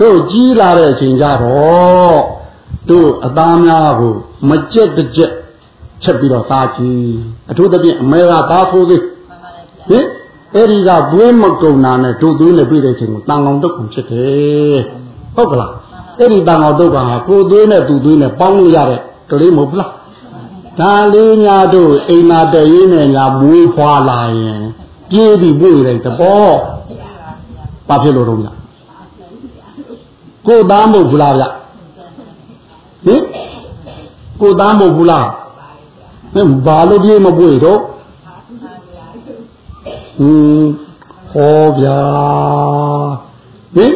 တို့ကြီးလာတဲ့အချိန်ကြတော့တို့အသားများကိုမကြက်တကြက်ချက်ပြီးတော့သားကြီးအထူးသဖြင့်အမေကသားဖိုးသေးဟင်အဲ့ဒီကသွေးမကုံနာနဲ့တို့သွေးနဲ့ပြည့်တဲ့အချိန်ကိုတန်ကောင်တုတ်ကုန်ဖြစ်တယ်ဟုတ်ကလားအဲ့ဒီတန်ကောင်တုတ်ကဟာကိုသွေးနဲ့သူသွေးနဲ့ပေါင်းလို့ရတဲ့ကလေးမဟုတ်လားဒါလေးများတို့အိမ်နာတရေးနဲ့ညာမွေးဖွာလာရင်ပြေးပြီးပွင့်လိုက်တပေါ်ဘာဖြစ်လို့တော့ဗျ ကိုသားမဟုတ်ဘူးလားဗျဟင်ကိုသားမဟုတ်ဘူးလားဟင်ဘာလို့ပြေးမပွင့်တော့ဟင်းဟောဗျာဟင်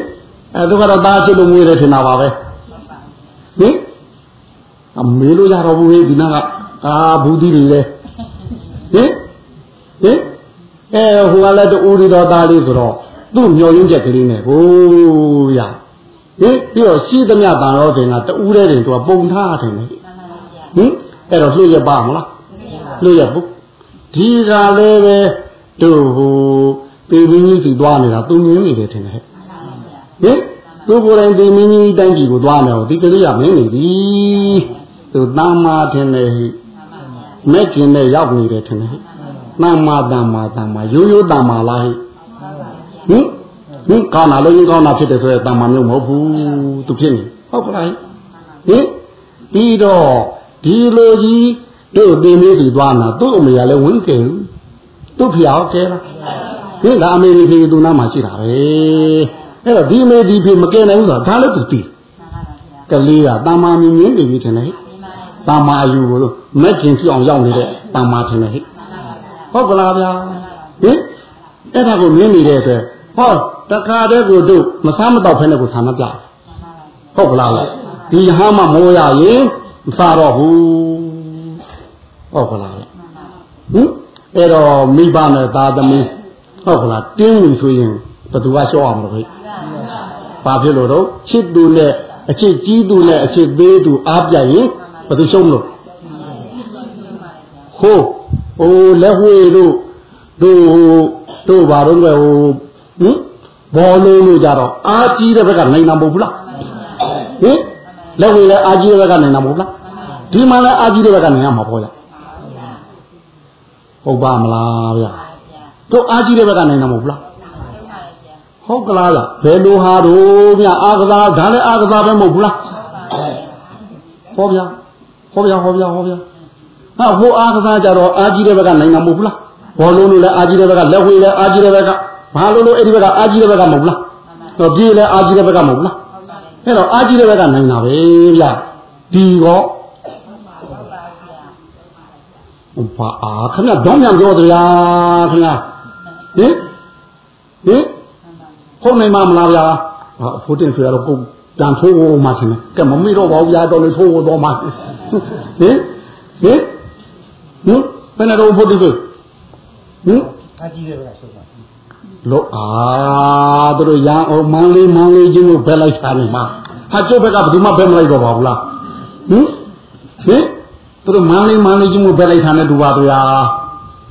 အဲသူကတော့သားချစ်လို့မွေးတယ်ထင်တာပါပဲဟင်အမေလို့ရတော့ဘူးဟေးဒီနာကအာဘူးဒီတွေလေဟင်ဟင်အဲဟိုကလည်းတူရီတော်သားလေးဆိုတော့သူ့မျောရင်းချက်ကလေးနဲ့ဟိုးရ ဟင်ပြီးတော့ရှိသမျှတန်ရောတင်ကတူးတဲ့တင်သူကပုံထားတယ်ဟင်အဲ့တော့လှည့်ရပါမလားလှည့်ရဘူးဒီကလည်းပဲတို့ဟိုပေမင်းကြီးစီသွားနေတာသူမြင်နေတယ်ထင်တယ်ဟဲ့ဟင်သူကိုယ်တိုင်ပေမင်းကြီးတိုင်းကြီးကိုသွားနေတော့ဒီကလေးကမင်းနေပြီသူတမ်းမာထင်တယ်ဟိမဲ့ကျင်နဲ့ရောက်နေတယ်ထင်တယ်ဟိတမ်းမာတမ်းမာတမ်းမာရိုးရိုးတမ်းမာလားဟိဟင် ဟင်ကောင်းတာလို့ရင်ကောင်းတာဖြစ်တယ်ဆိုရင်တမ်းမာမျိုးမဟုတ်ဘူးသူဖြစ်နေဟုတ်ကလားဟင်ပြီးတော့ဒီလိုကြီးတို့တင်လေးစီသွားနာသူ့အမေကလည်းဝင်ကဲသူ့ဖျားကဲလားဟင်ဒါအမေဒီဖေသူနာမှာရှိတာပဲအဲ့တော့ဒီအမေဒီဖေမကဲနိုင်ဘူးဆိုတာဒါလည်းသူသိကလေးကတာမာမြင်မြင်နေပြီထင်တယ်တာမာယူကိုမက်ကျင်ဖြစ်အောင်ရောက်နေတဲ့တာမာထင်တယ်ဟဲ့ဟုတ်ကလားဗျာဟင်အဲ့ဒါကိုမြင်နေတဲ့အတွက် ဟောတခါတည်းကိုတို့မစားမတော့ဖဲနဲ့ကိုဆာမပြဟုတ်ကလားဒီဟာမှမိုးရရင်မစားတော့ဘူးဟုတ်ကလားဟင်အဲ့တော့မိဘနဲ့သားသမီးဟုတ်ကလားတင်းဝင်ဆိုရင်ဘယ်သူကရှော့အောင်မလို့ခေဘာဖြစ်လို့တော့ချစ်သူနဲ့အချစ်ကြီးသူနဲ့အချစ်သေးသူအားပြရင်ဘယ်သူရှုံးလို့ဟိုးဟိုလက်ဝဲတို့တို့တို့ဘာတော့လဲဟိုဟင် ဘောလုံးလို့ကြတော့အားကြီးတဲ့ဘက်ကနိုင်တာမဟုတ်ဘူးလားဟင်လက်ဝဲလည်းအားကြီးတဲ့ဘက်ကနိုင်တာမဟုတ်လားဒီမှာလည်းအားကြီးတဲ့ဘက်ကနိုင်ရမှာပေါ့ရဟုတ်ပါမလားဗျာတို့အားကြီးတဲ့ဘက်ကနိုင်တာမဟုတ်ဘူးလားဟုတ်ကလားလားဘယ်လိုဟာတို့ဗျာအာကစားဒါလည်းအာကစားပဲမဟုတ်ဘူးလားဟောဗျာဟောဗျာဟောဗျာဟောဗျာဟာဟိုအာကစားကြတော့အားကြီးတဲ့ဘက်ကနိုင်တာမဟုတ်ဘူးလားဘောလုံးလို့လည်းအားကြီးတဲ့ဘက်ကလက်ဝေးလည်းအားကြီးတဲ့ဘက်က ဘာလို့လို့အဲ့ဒီဘက်ကအားကြီးတဲ့ဘက်ကမဟုတ်ဘူးလားတော့ပြေးလည်းအားကြီးတဲ့ဘက်ကမဟုတ်ဘူးလားအဲ့တော့အားကြီးတဲ့ဘက်ကနိုင်တာပဲဗျာဒီတော့ဘာအာခင်ဗျဒေါင်းမြန်ပြောတရားခင်ဗျဟင်ဟင်ဟုတ်နိုင်မှာမလားဗျာအဖိုးတင်ဆိုရတော့ကိုတန်ထိုးဖို့မှချင်းကဲမမေ့တော့ပါဘူးဗျာတော်လေထိုးဖို့တော့မှဟင်ဟင်ဟင်ဘယ်နဲ့တော့ဖို့တင်ဆိုဟင်အကြီးတယ်ဗျာဆိုပါ လို့အာတို့ရန်အောင်မန်းလေးမန်းလေးချင်းကိုဘယ်လိုက်စားနေမှာဟာကျုပ်ဘက်ကဘယ်သူမှဘယ်မလိုက်တော့ပါဘူးလားဟင်ဟင်တို့မန်းလေးမန်းလေးချင်းကိုဘယ်လိုက်ထားနေတူပါဗျာ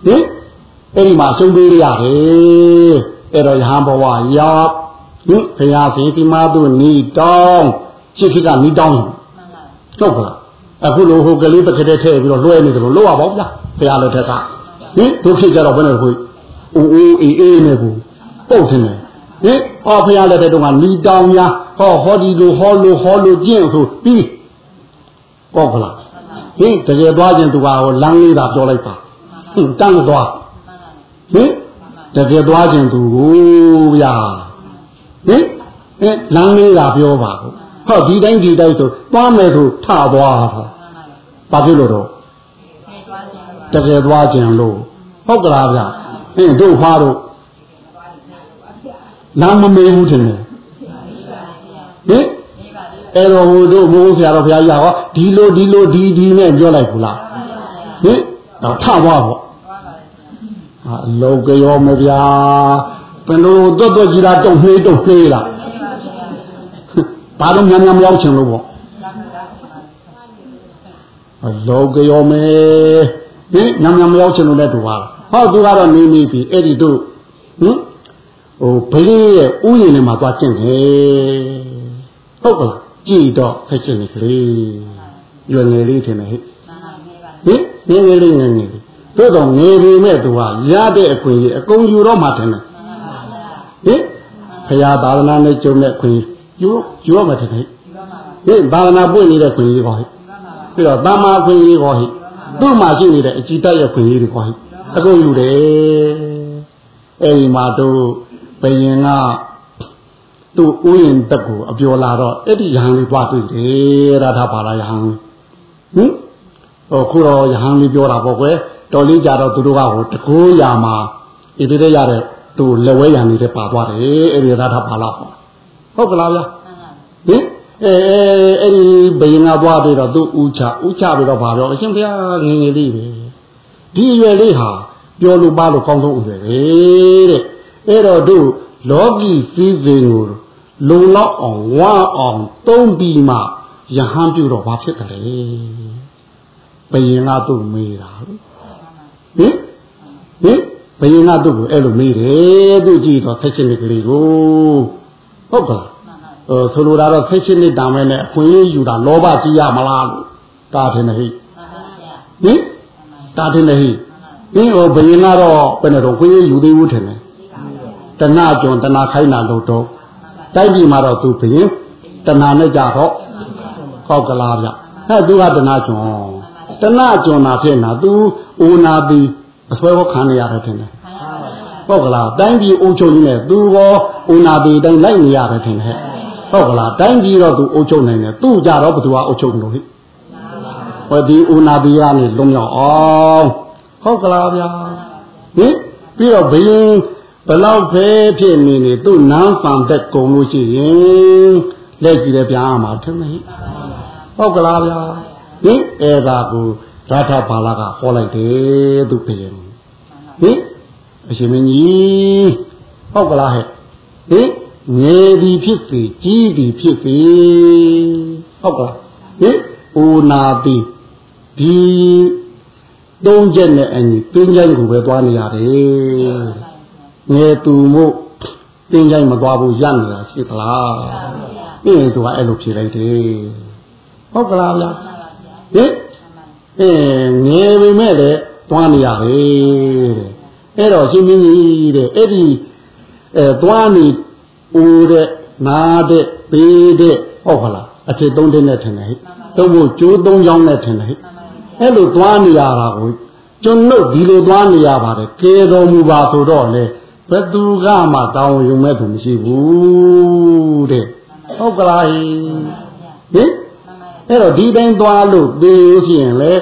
ဟင်အဲ့ဒီမှာဆုံးပေးရရတယ်အဲ့တော့ယဟန်ဘဝရောက်ဟင်ဘုရားဖေဒီမာတို့နီတောင်းရှိခိကနီတောင်းဟုတ်ကလားအခုလိုဟိုကလေးတစ်ခါတည်းထည့်ပြီးတော့လွှဲနေတယ်လို့လို့ရပါဗျာဘုရားလက်ထက်ကဟင်ဒုက္ခကြတော့ဘယ်နဲ့ခွေ အိုးအေးအေးအေးနဲ့ကိုပုတ်နေတယ်ဟင်ဟောဘုရားလက်ထက်တုန်းကနီတောင်းများဟောဟောဒီလိုဟောလိုဟောလိုကျင့်ဆိုပြီးဟုတ်ကလားဟင်တကယ်သွားခြင်းသူကဟောလမ်းလေးသာပြောလိုက်ပါဟင်တန်းသွားဟင်တကယ်သွားခြင်းသူကိုဗျာဟင်ဟင်လမ်းလေးသာပြောပါဘူးဟောဒီတိုင်းဒီတိုင်းဆိုသွားမယ်ဆိုထသွားတာဘာဖြစ်လို့တော့တကယ်သွားခြင်းလို့ဟုတ်ကလားဗျ ဟင်တို့ဖားတို့လမ်းမမေးဘူးထင်တယ်ဟင်အဲ့တော့ဟိုတို့မိုးဆရာတော်ဘုရားကြီးဟောဒီလိုဒီလိုဒီဒီနဲ့ပြောလိုက်ဘူးလားဟင်တော့ထသွားပေါ့အလောကရောမဗျာဘယ်လိုတွတ်တွတ်ကြီးတာတုံနှေးတုံနှေးလားဘာလို့ညံ့ညံ့မရောက်ချင်လို့ပေါ့အလောကရောမေဟင်ညံ့ညံ့မရောက်ချင်လို့လည်းတူပါ ဟောသူကတော့နေနေပြီအဲ့ဒီတို့ဟင်ဟိုဗလေးရဲ့ဥယျာဉ်ထဲမှာသွားကျင့်တယ်ဟုတ်ကလားကြည်တော့ဖက်ချင်နေကလေးရွယ်ငယ်လေးထင်တယ်ဟဲ့ဟင်ငယ်ငယ်လေးငယ်ငယ်လေးသို့တော့ငယ်ပေမဲ့သူဟာရတဲ့အခွင့်အရေးအကုန်ယူတော့မှထင်တယ်ဟင်ဖရာသာသနာနဲ့ကျုံတဲ့အခွင့်အရေးယူယူရမှထင်တယ်ဟင်သာသနာပွင့်နေတဲ့ခွင့်ရေးကောဟဲ့ပြီးတော့တမ္မာခွင့်ရေးကောဟဲ့သူ့မှာရှိနေတဲ့အကြည်တက်ရဲ့ခွင့်ရေးတွေကောဟဲ့ အကုန်ယူတယ်ဟအဲ့ဒီမှာတို့ဘယင်ကသူ့ဥယျင်တက်ကိုအပြောလာတော့အဲ့ဒီယဟန်လေးသွားတွေ့တယ်ရထပါလာယဟန်ဟင်ဟိုခုတော့ယဟန်လေးပြောတာပေါ့ကွယ်တော်လေးကြတော့သူတို့ကဟိုတကိုးရာမှာဣတိရရတဲ့သူလက်ဝဲရံနေတဲ့ပါသွားတယ်အဲ့ဒီရထပါလာဟုတ်ကလားဗျာဟင်အဲအဲ့ဒီဘယင်ကသွားပြီးတော့သူ့ဥချဥချပြီးတော့ဗာတော့အရှင်ဘုရားငငယ်လေးပဲ ဒီအရွယ်လေးဟာပြောလို့ပါလို့ကောင်းဆုံးအရွယ်ပဲတဲ့အဲ့တော့တို့လောကီစည်းစိမ်ကိုလုံလောက်အောင်ဝါအောင်သုံးပြီးမှယဟန်ပြုတော့ဘာဖြစ်တယ်လဲဘယင်ကသူ့မေးတာဟင်ဟင်ဘယင်ကသူ့ကိုအဲ့လိုမေးတယ်သူကြည့်တော့ဆက်ချင်းကလေးကိုဟုတ်ကလားဟိုဆိုလိုတာတော့ဆက်ချင်းနဲ့တာမဲနဲ့အခွင့်အရေးယူတာလောဘကြီးရမလားလို့တာထင်တယ်ဟိဟင် တာထင်တယ်ဟိဟင်ဟိုဘယင်ကတော့ဘယ်နဲ့တော့ခွင့်ရယူသေးဘူးထင်တယ်တဏကြုံတဏခိုင်းတာလို့တော့တိုက်ပြီမှာတော့သူဘယင်တဏနဲ့ကြတော့ဟောက်ကလားဗျဟဲ့သူကတဏကြုံတဏကြုံတာဖြစ်နာသူအိုနာပြီးအစွဲဟောခံရရတယ်ထင်တယ်ဟုတ်ကလားတိုင်းပြည်အုပ်ချုပ်ရင်းနဲ့သူရောအိုနာပြီးတိုင်းလိုက်နေရတယ်ထင်တယ်ဟုတ်ကလားတိုင်းပြည်တော့သူအုပ်ချုပ်နိုင်တယ်သူကြတော့ဘယ်သူကအုပ်ချုပ်လို့ဟိ ဟောဒီအိုနာပြီးကနေလုံးရောက်အောင်ဟုတ်ကလားဗျာဟင်ပြီးတော့ဘယင်ဘလောက်ပဲဖြစ်နေနေသူ့နန်းဖန်သက်ကုန်လို့ရှိရင်လက်ကြည့်တယ်ပြန်ရမှာထင်မယ်ဟုတ်ကလားဗျာဟင်အဲ့ဒါကိုရာထဘာလာကဟောလိုက်တယ်သူဘယင်ဟင်အရှင်မင်းကြီးဟုတ်ကလားဟဲ့ဟင်ငယ်သည်ဖြစ်စေကြီးသည်ဖြစ်စေဟုတ်ကလားဟင်အိုနာသည် ဒီသုံးချက်နဲ့အညီတင်းကြိုင်းကိုပဲသွားနေရတယ်ငယ်သူမို့တင်းကြိုင်းမသွားဘူးရနေတာရှိသလားအင်းသူကအဲ့လိုဖြေလိုက်တယ်ဟုတ်ကလားဗျာဟင်အဲငယ်ပေမဲ့လည်းသွားနေရတယ်တဲ့အဲ့တော့ရှင်မင်းကြီးတဲ့အဲ့ဒီအဲသွားနေဦးတဲ့နာတဲ့ပေးတဲ့ဟုတ်ခလားအထစ်သုံးတဲ့နဲ့ထင်တယ်ဟဲ့တော့ဘို့ကျိုးသုံးချောင်းနဲ့ထင်တယ်ဟဲ့ အဲ့လိုသွားနေရတာကိုကျွန်ုပ်ဒီလိုသွားနေရပါတယ်ကဲတော်မူပါဆိုတော့လေဘယ်သူကမှတောင်းယူမဲ့သူမရှိဘူးတဲ့ဟုတ်ကလားဟင်အဲ့တော့ဒီတိုင်းသွားလို့သေလို့ရှိရင်လေ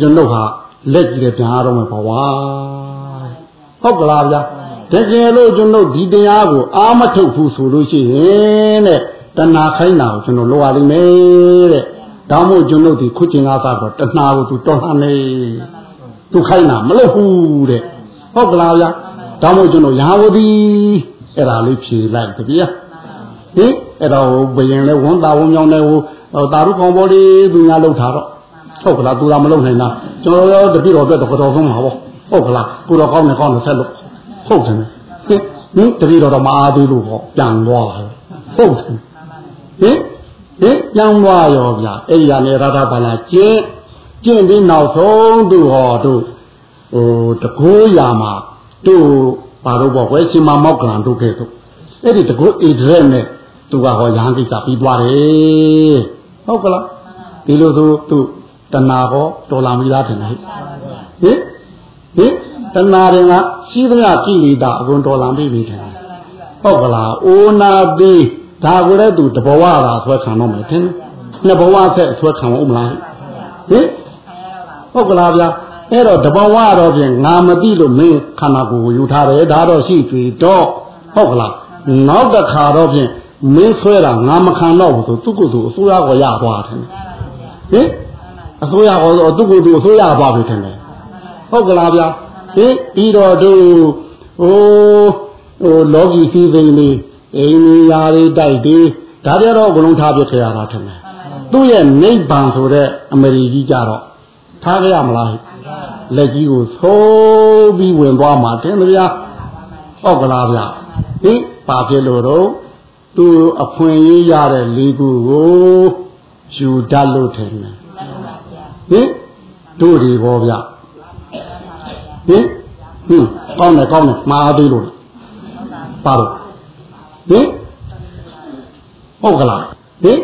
ကျွန်ုပ်ဟာလက်ကြည့်တယ်ပြန်ရတော့မယ်ဘဝဟုတ်ကလားဗျာတကယ်လို့ကျွန်ုပ်ဒီတရားကိုအာမထုတ်ဘူးဆိုလို့ရှိရင်တဲ့တဏှာခိုင်းတာကိုကျွန်တော်လိုရလိမ့်မယ်တဲ့ ဒါမို့ကျွန်ုပ်ဒီခုချင်းကားကတော့တဏှာကိုသူတော်လှန်နေသူခိုင်းတာမလုပ်ဘူးတဲ့ဟုတ်ကလားဗျာဒါမို့ကျွန်တော်ရာဝတိအဲ့ဒါလေးဖြေလိုက်တပြားဟင်အဲ့တော့ဘယင်လဲဝန်တာဝန်ကြောင်းလဲဟိုတာရုကောင်ပေါ်လေးသူများလှုပ်ထားတော့ဟုတ်ကလားသူကမလုပ်နိုင်တာကျွန်တော်ရောတပြည့်တော်အတွက်တော့တော်ဆုံးမှာပေါ့ဟုတ်ကလားကိုတော့ကောင်းနေကောင်းနေဆက်လို့ဟုတ်တယ်ဟင်ဟင်တပြည့်တော်တော့မအားသေးလို့ပေါ့ပြန်သွားဟုတ်တယ်ဟင် ဟင်ပြန်သွားရောဗျာအဲ့ရနေရတာဘာလာကျင့်ကျင့်ပြီးနောက်ဆုံးသူဟောတို့ဟိုတကိုးရာမှာတို့ပါတော့ပေါ့ကွယ်ရှင်မမောက်ကလန်တို့ကဲတို့အဲ့ဒီတကိုးဣဒရက်နဲ့သူကဟောရဟန်းကိစ္စပြီးသွားတယ်ဟုတ်ကလားဒီလိုဆိုသူတဏှာဟောတော်လာမိသားထင်တယ်ဟင်ဟင်တဏှာတွေကရှိသမျှကြည်နေတာအကုန်တော်လာပြီပြီထင်ဟုတ်ကလားအိုနာပြီး ဒါကိုလည်းသူတဘဝသာဆွဲခံတော့မယ်ထင်နှစ်ဘဝဆက်ဆွဲခံအောင်မလားဟင်ဟုတ်ကလားဗျာအဲ့တော့တဘဝတော့ဖြင့်ငါမသိလို့မင်းခန္ဓာကိုယ်ယူထားတယ်ဒါတော့ရှိပြီတော့ဟုတ်ကလားနောက်တစ်ခါတော့ဖြင့်မင်းဆွဲတာငါမခံတော့ဘူးဆိုသူ့ကိုယ်သူအစိုးရကိုရသွားတယ်ဟင်အစိုးရကိုသူ့ကိုယ်သူအစိုးရသွားပြီထင်တယ်ဟုတ်ကလားဗျာဟင်ပြီးတော့တို့ဟိုဟိုလောကီစည်းစိမ်လေး အိမ်ကြီးယာတွေတိုက်တွေဒါကြတော့ဘလုံးထားပြခဲ့ရတာထင်တယ်သူ့ရဲ့နိဗ္ဗာန်ဆိုတဲ့အမေရိကြီးကြတော့ထားကြရမလားလက်ကြီးကိုသိုးပြီးဝင်သွားမှာတင်မလားဟုတ်ကလားဗျဟင်ပါဖြစ်လို့တော့သူအခွင့်ရေးရတဲ့လေးခုကိုယူတတ်လို့ထင်တယ်ဟင်တို့ဒီဘောဗျဟင်ဟင်ကောင်းတယ်ကောင်းတယ်မှားသေးလို့ပါတော့ ဟင်ဟုတ်ကလားဟင်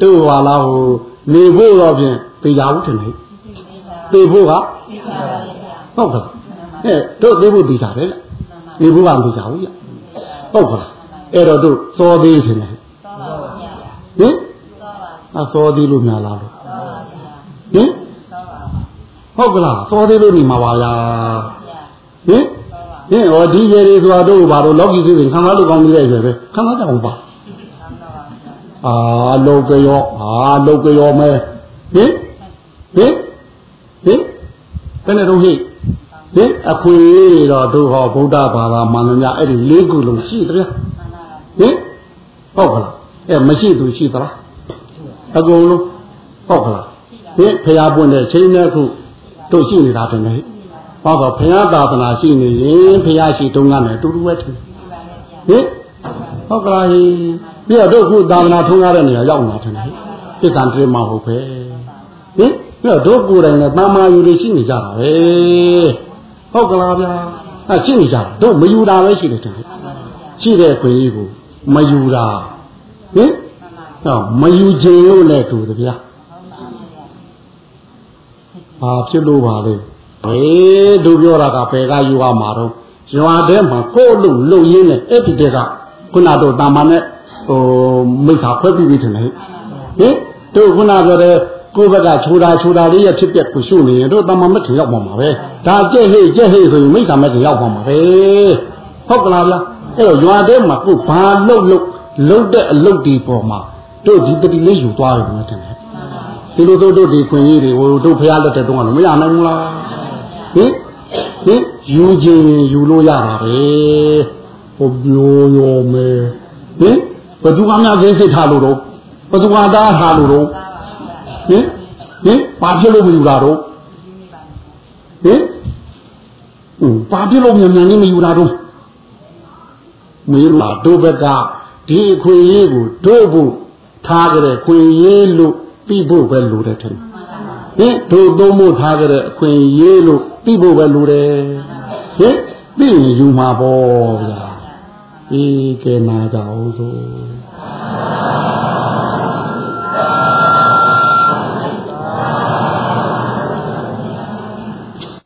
တို့ဟာလားဟိုနေဖို့တော့ဖြင့်ပြေကြဘူးထင်တယ်ပြေဖို့ကဟုတ်ကဲ့အဲတို့ပြေဖို့ပြီးတာပဲဟနေဘူးကမသိကြဘူးဗျဟုတ်ကလားအဲ့တော့တို့သောသေးတယ်ဟင်အသောသေးလို့များလားလို့ဟင်ဟုတ်ကလားသောသေးလို့နေမှာပါဗျာဟင် ဟင်ဟောဒီရေတွေဆိုတာတို့ဘာလို့လောကီသိရင်ခံမလို့ကောင်းနေတဲ့ရေပဲခံမကြအောင်ပါအာလောကရောအာလောကရောမဲဟင်ဟင်ဟင်ဘယ်နဲ့တော့ဟိဟင်အခွေတော့တို့ဟောဗုဒ္ဓဘာသာမှန်လို့များအဲ့ဒီလေးခုလုံးရှိတယ်ဟင်ဟုတ်ကလားအဲမရှိသူရှိသလားအကုန်လုံးဟုတ်ကလားဟင်ဖျားပွင့်တဲ့ချိန်နဲ့ခုတို့ရှိနေတာတင်လေ ဟောတော့ဘုရားသာသနာရှိနေရင်ဘုရားရှိတုံးကနေတူတူပဲထင်ဟင်ဟုတ်ကလားဟိပြီးတော့တို့ခုသာသနာထုံးရတဲ့နေရာရောက်နေတာထင်တယ်ပြစ်ကံတွေးမှာဟုတ်ပဲဟင်ပြီးတော့တို့ကိုယ်တိုင်လည်းတာမာယူတွေရှိနေကြတာပဲဟုတ်ကလားဗျာအဲရှိနေကြတာတို့မယူတာပဲရှိတယ်ထင်တယ်ရှိတဲ့ခွေကြီးကိုမယူတာဟင်ဟောမယူခြင်းလို့လည်းတူတယ်ဗျာဘာဖြစ်လို့ပါလဲ အေးတို့ပြောတာကဘယ်ကယူရမှာတော့ရွာထဲမှာကိုယ်လို့လုံရင်းနဲ့အဲ့ဒီတည်းကခုနတော့တာမန်နဲ့ဟိုမိစ္ဆာဖွဲ့ပြီးပြီထင်တယ်ဟင်တို့ခုနပြောတဲ့ကိုယ့်ဘက်ကခြူတာခြူတာလေးရဖြစ်ပြက်ကိုရှုနေရင်တို့တာမန်မထင်ရောက်မှာပါပဲဒါကြက်ဟိကြက်ဟိဆိုရင်မိစ္ဆာမထင်ရောက်မှာပါပဲဟုတ်ကလားဗျာအဲ့တော့ရွာထဲမှာကိုဘာလှုပ်လှုပ်လှုပ်တဲ့အလုပ်ဒီပေါ်မှာတို့ဒီတတိလေးယူသွားတယ်မထင်တယ်ဒီလိုတို့တို့ဒီခွင်ကြီးတွေဟိုတို့ဖះလက်တဲ့တုန်းကလည်းမရနိုင်ဘူးလား ဟင်ဟင်ယူခြင်းယူလို့ရတာပဲဟိုပြောရောမယ်ဟင်ဘသူကများသိစိတ်ထားလို့တော့ဘသူကတားထားလို့တော့ဟင်ဟင်ဘာဖြစ်လို့မယူတာတော့ဟင်ဟင်ဘာဖြစ်လို့မြန်မြန်လေးမယူတာတော့မေးလာတို့ဘက်ကဒီအခွင့်အရေးကိုတို့ဖို့ထားကြတဲ့ခွင့်ရည်လို့ပြီးဖို့ပဲလိုတယ်ထင် ဟင်တို့သုံးဖို့ထားကြတဲ့အခွင့်ရည်လို့ပြီးဖို့ပဲလိုတယ်ဟင်ပြီးရင်ယူမှာပေါ့ဗျာအေးကဲနာကြအောင်ဆို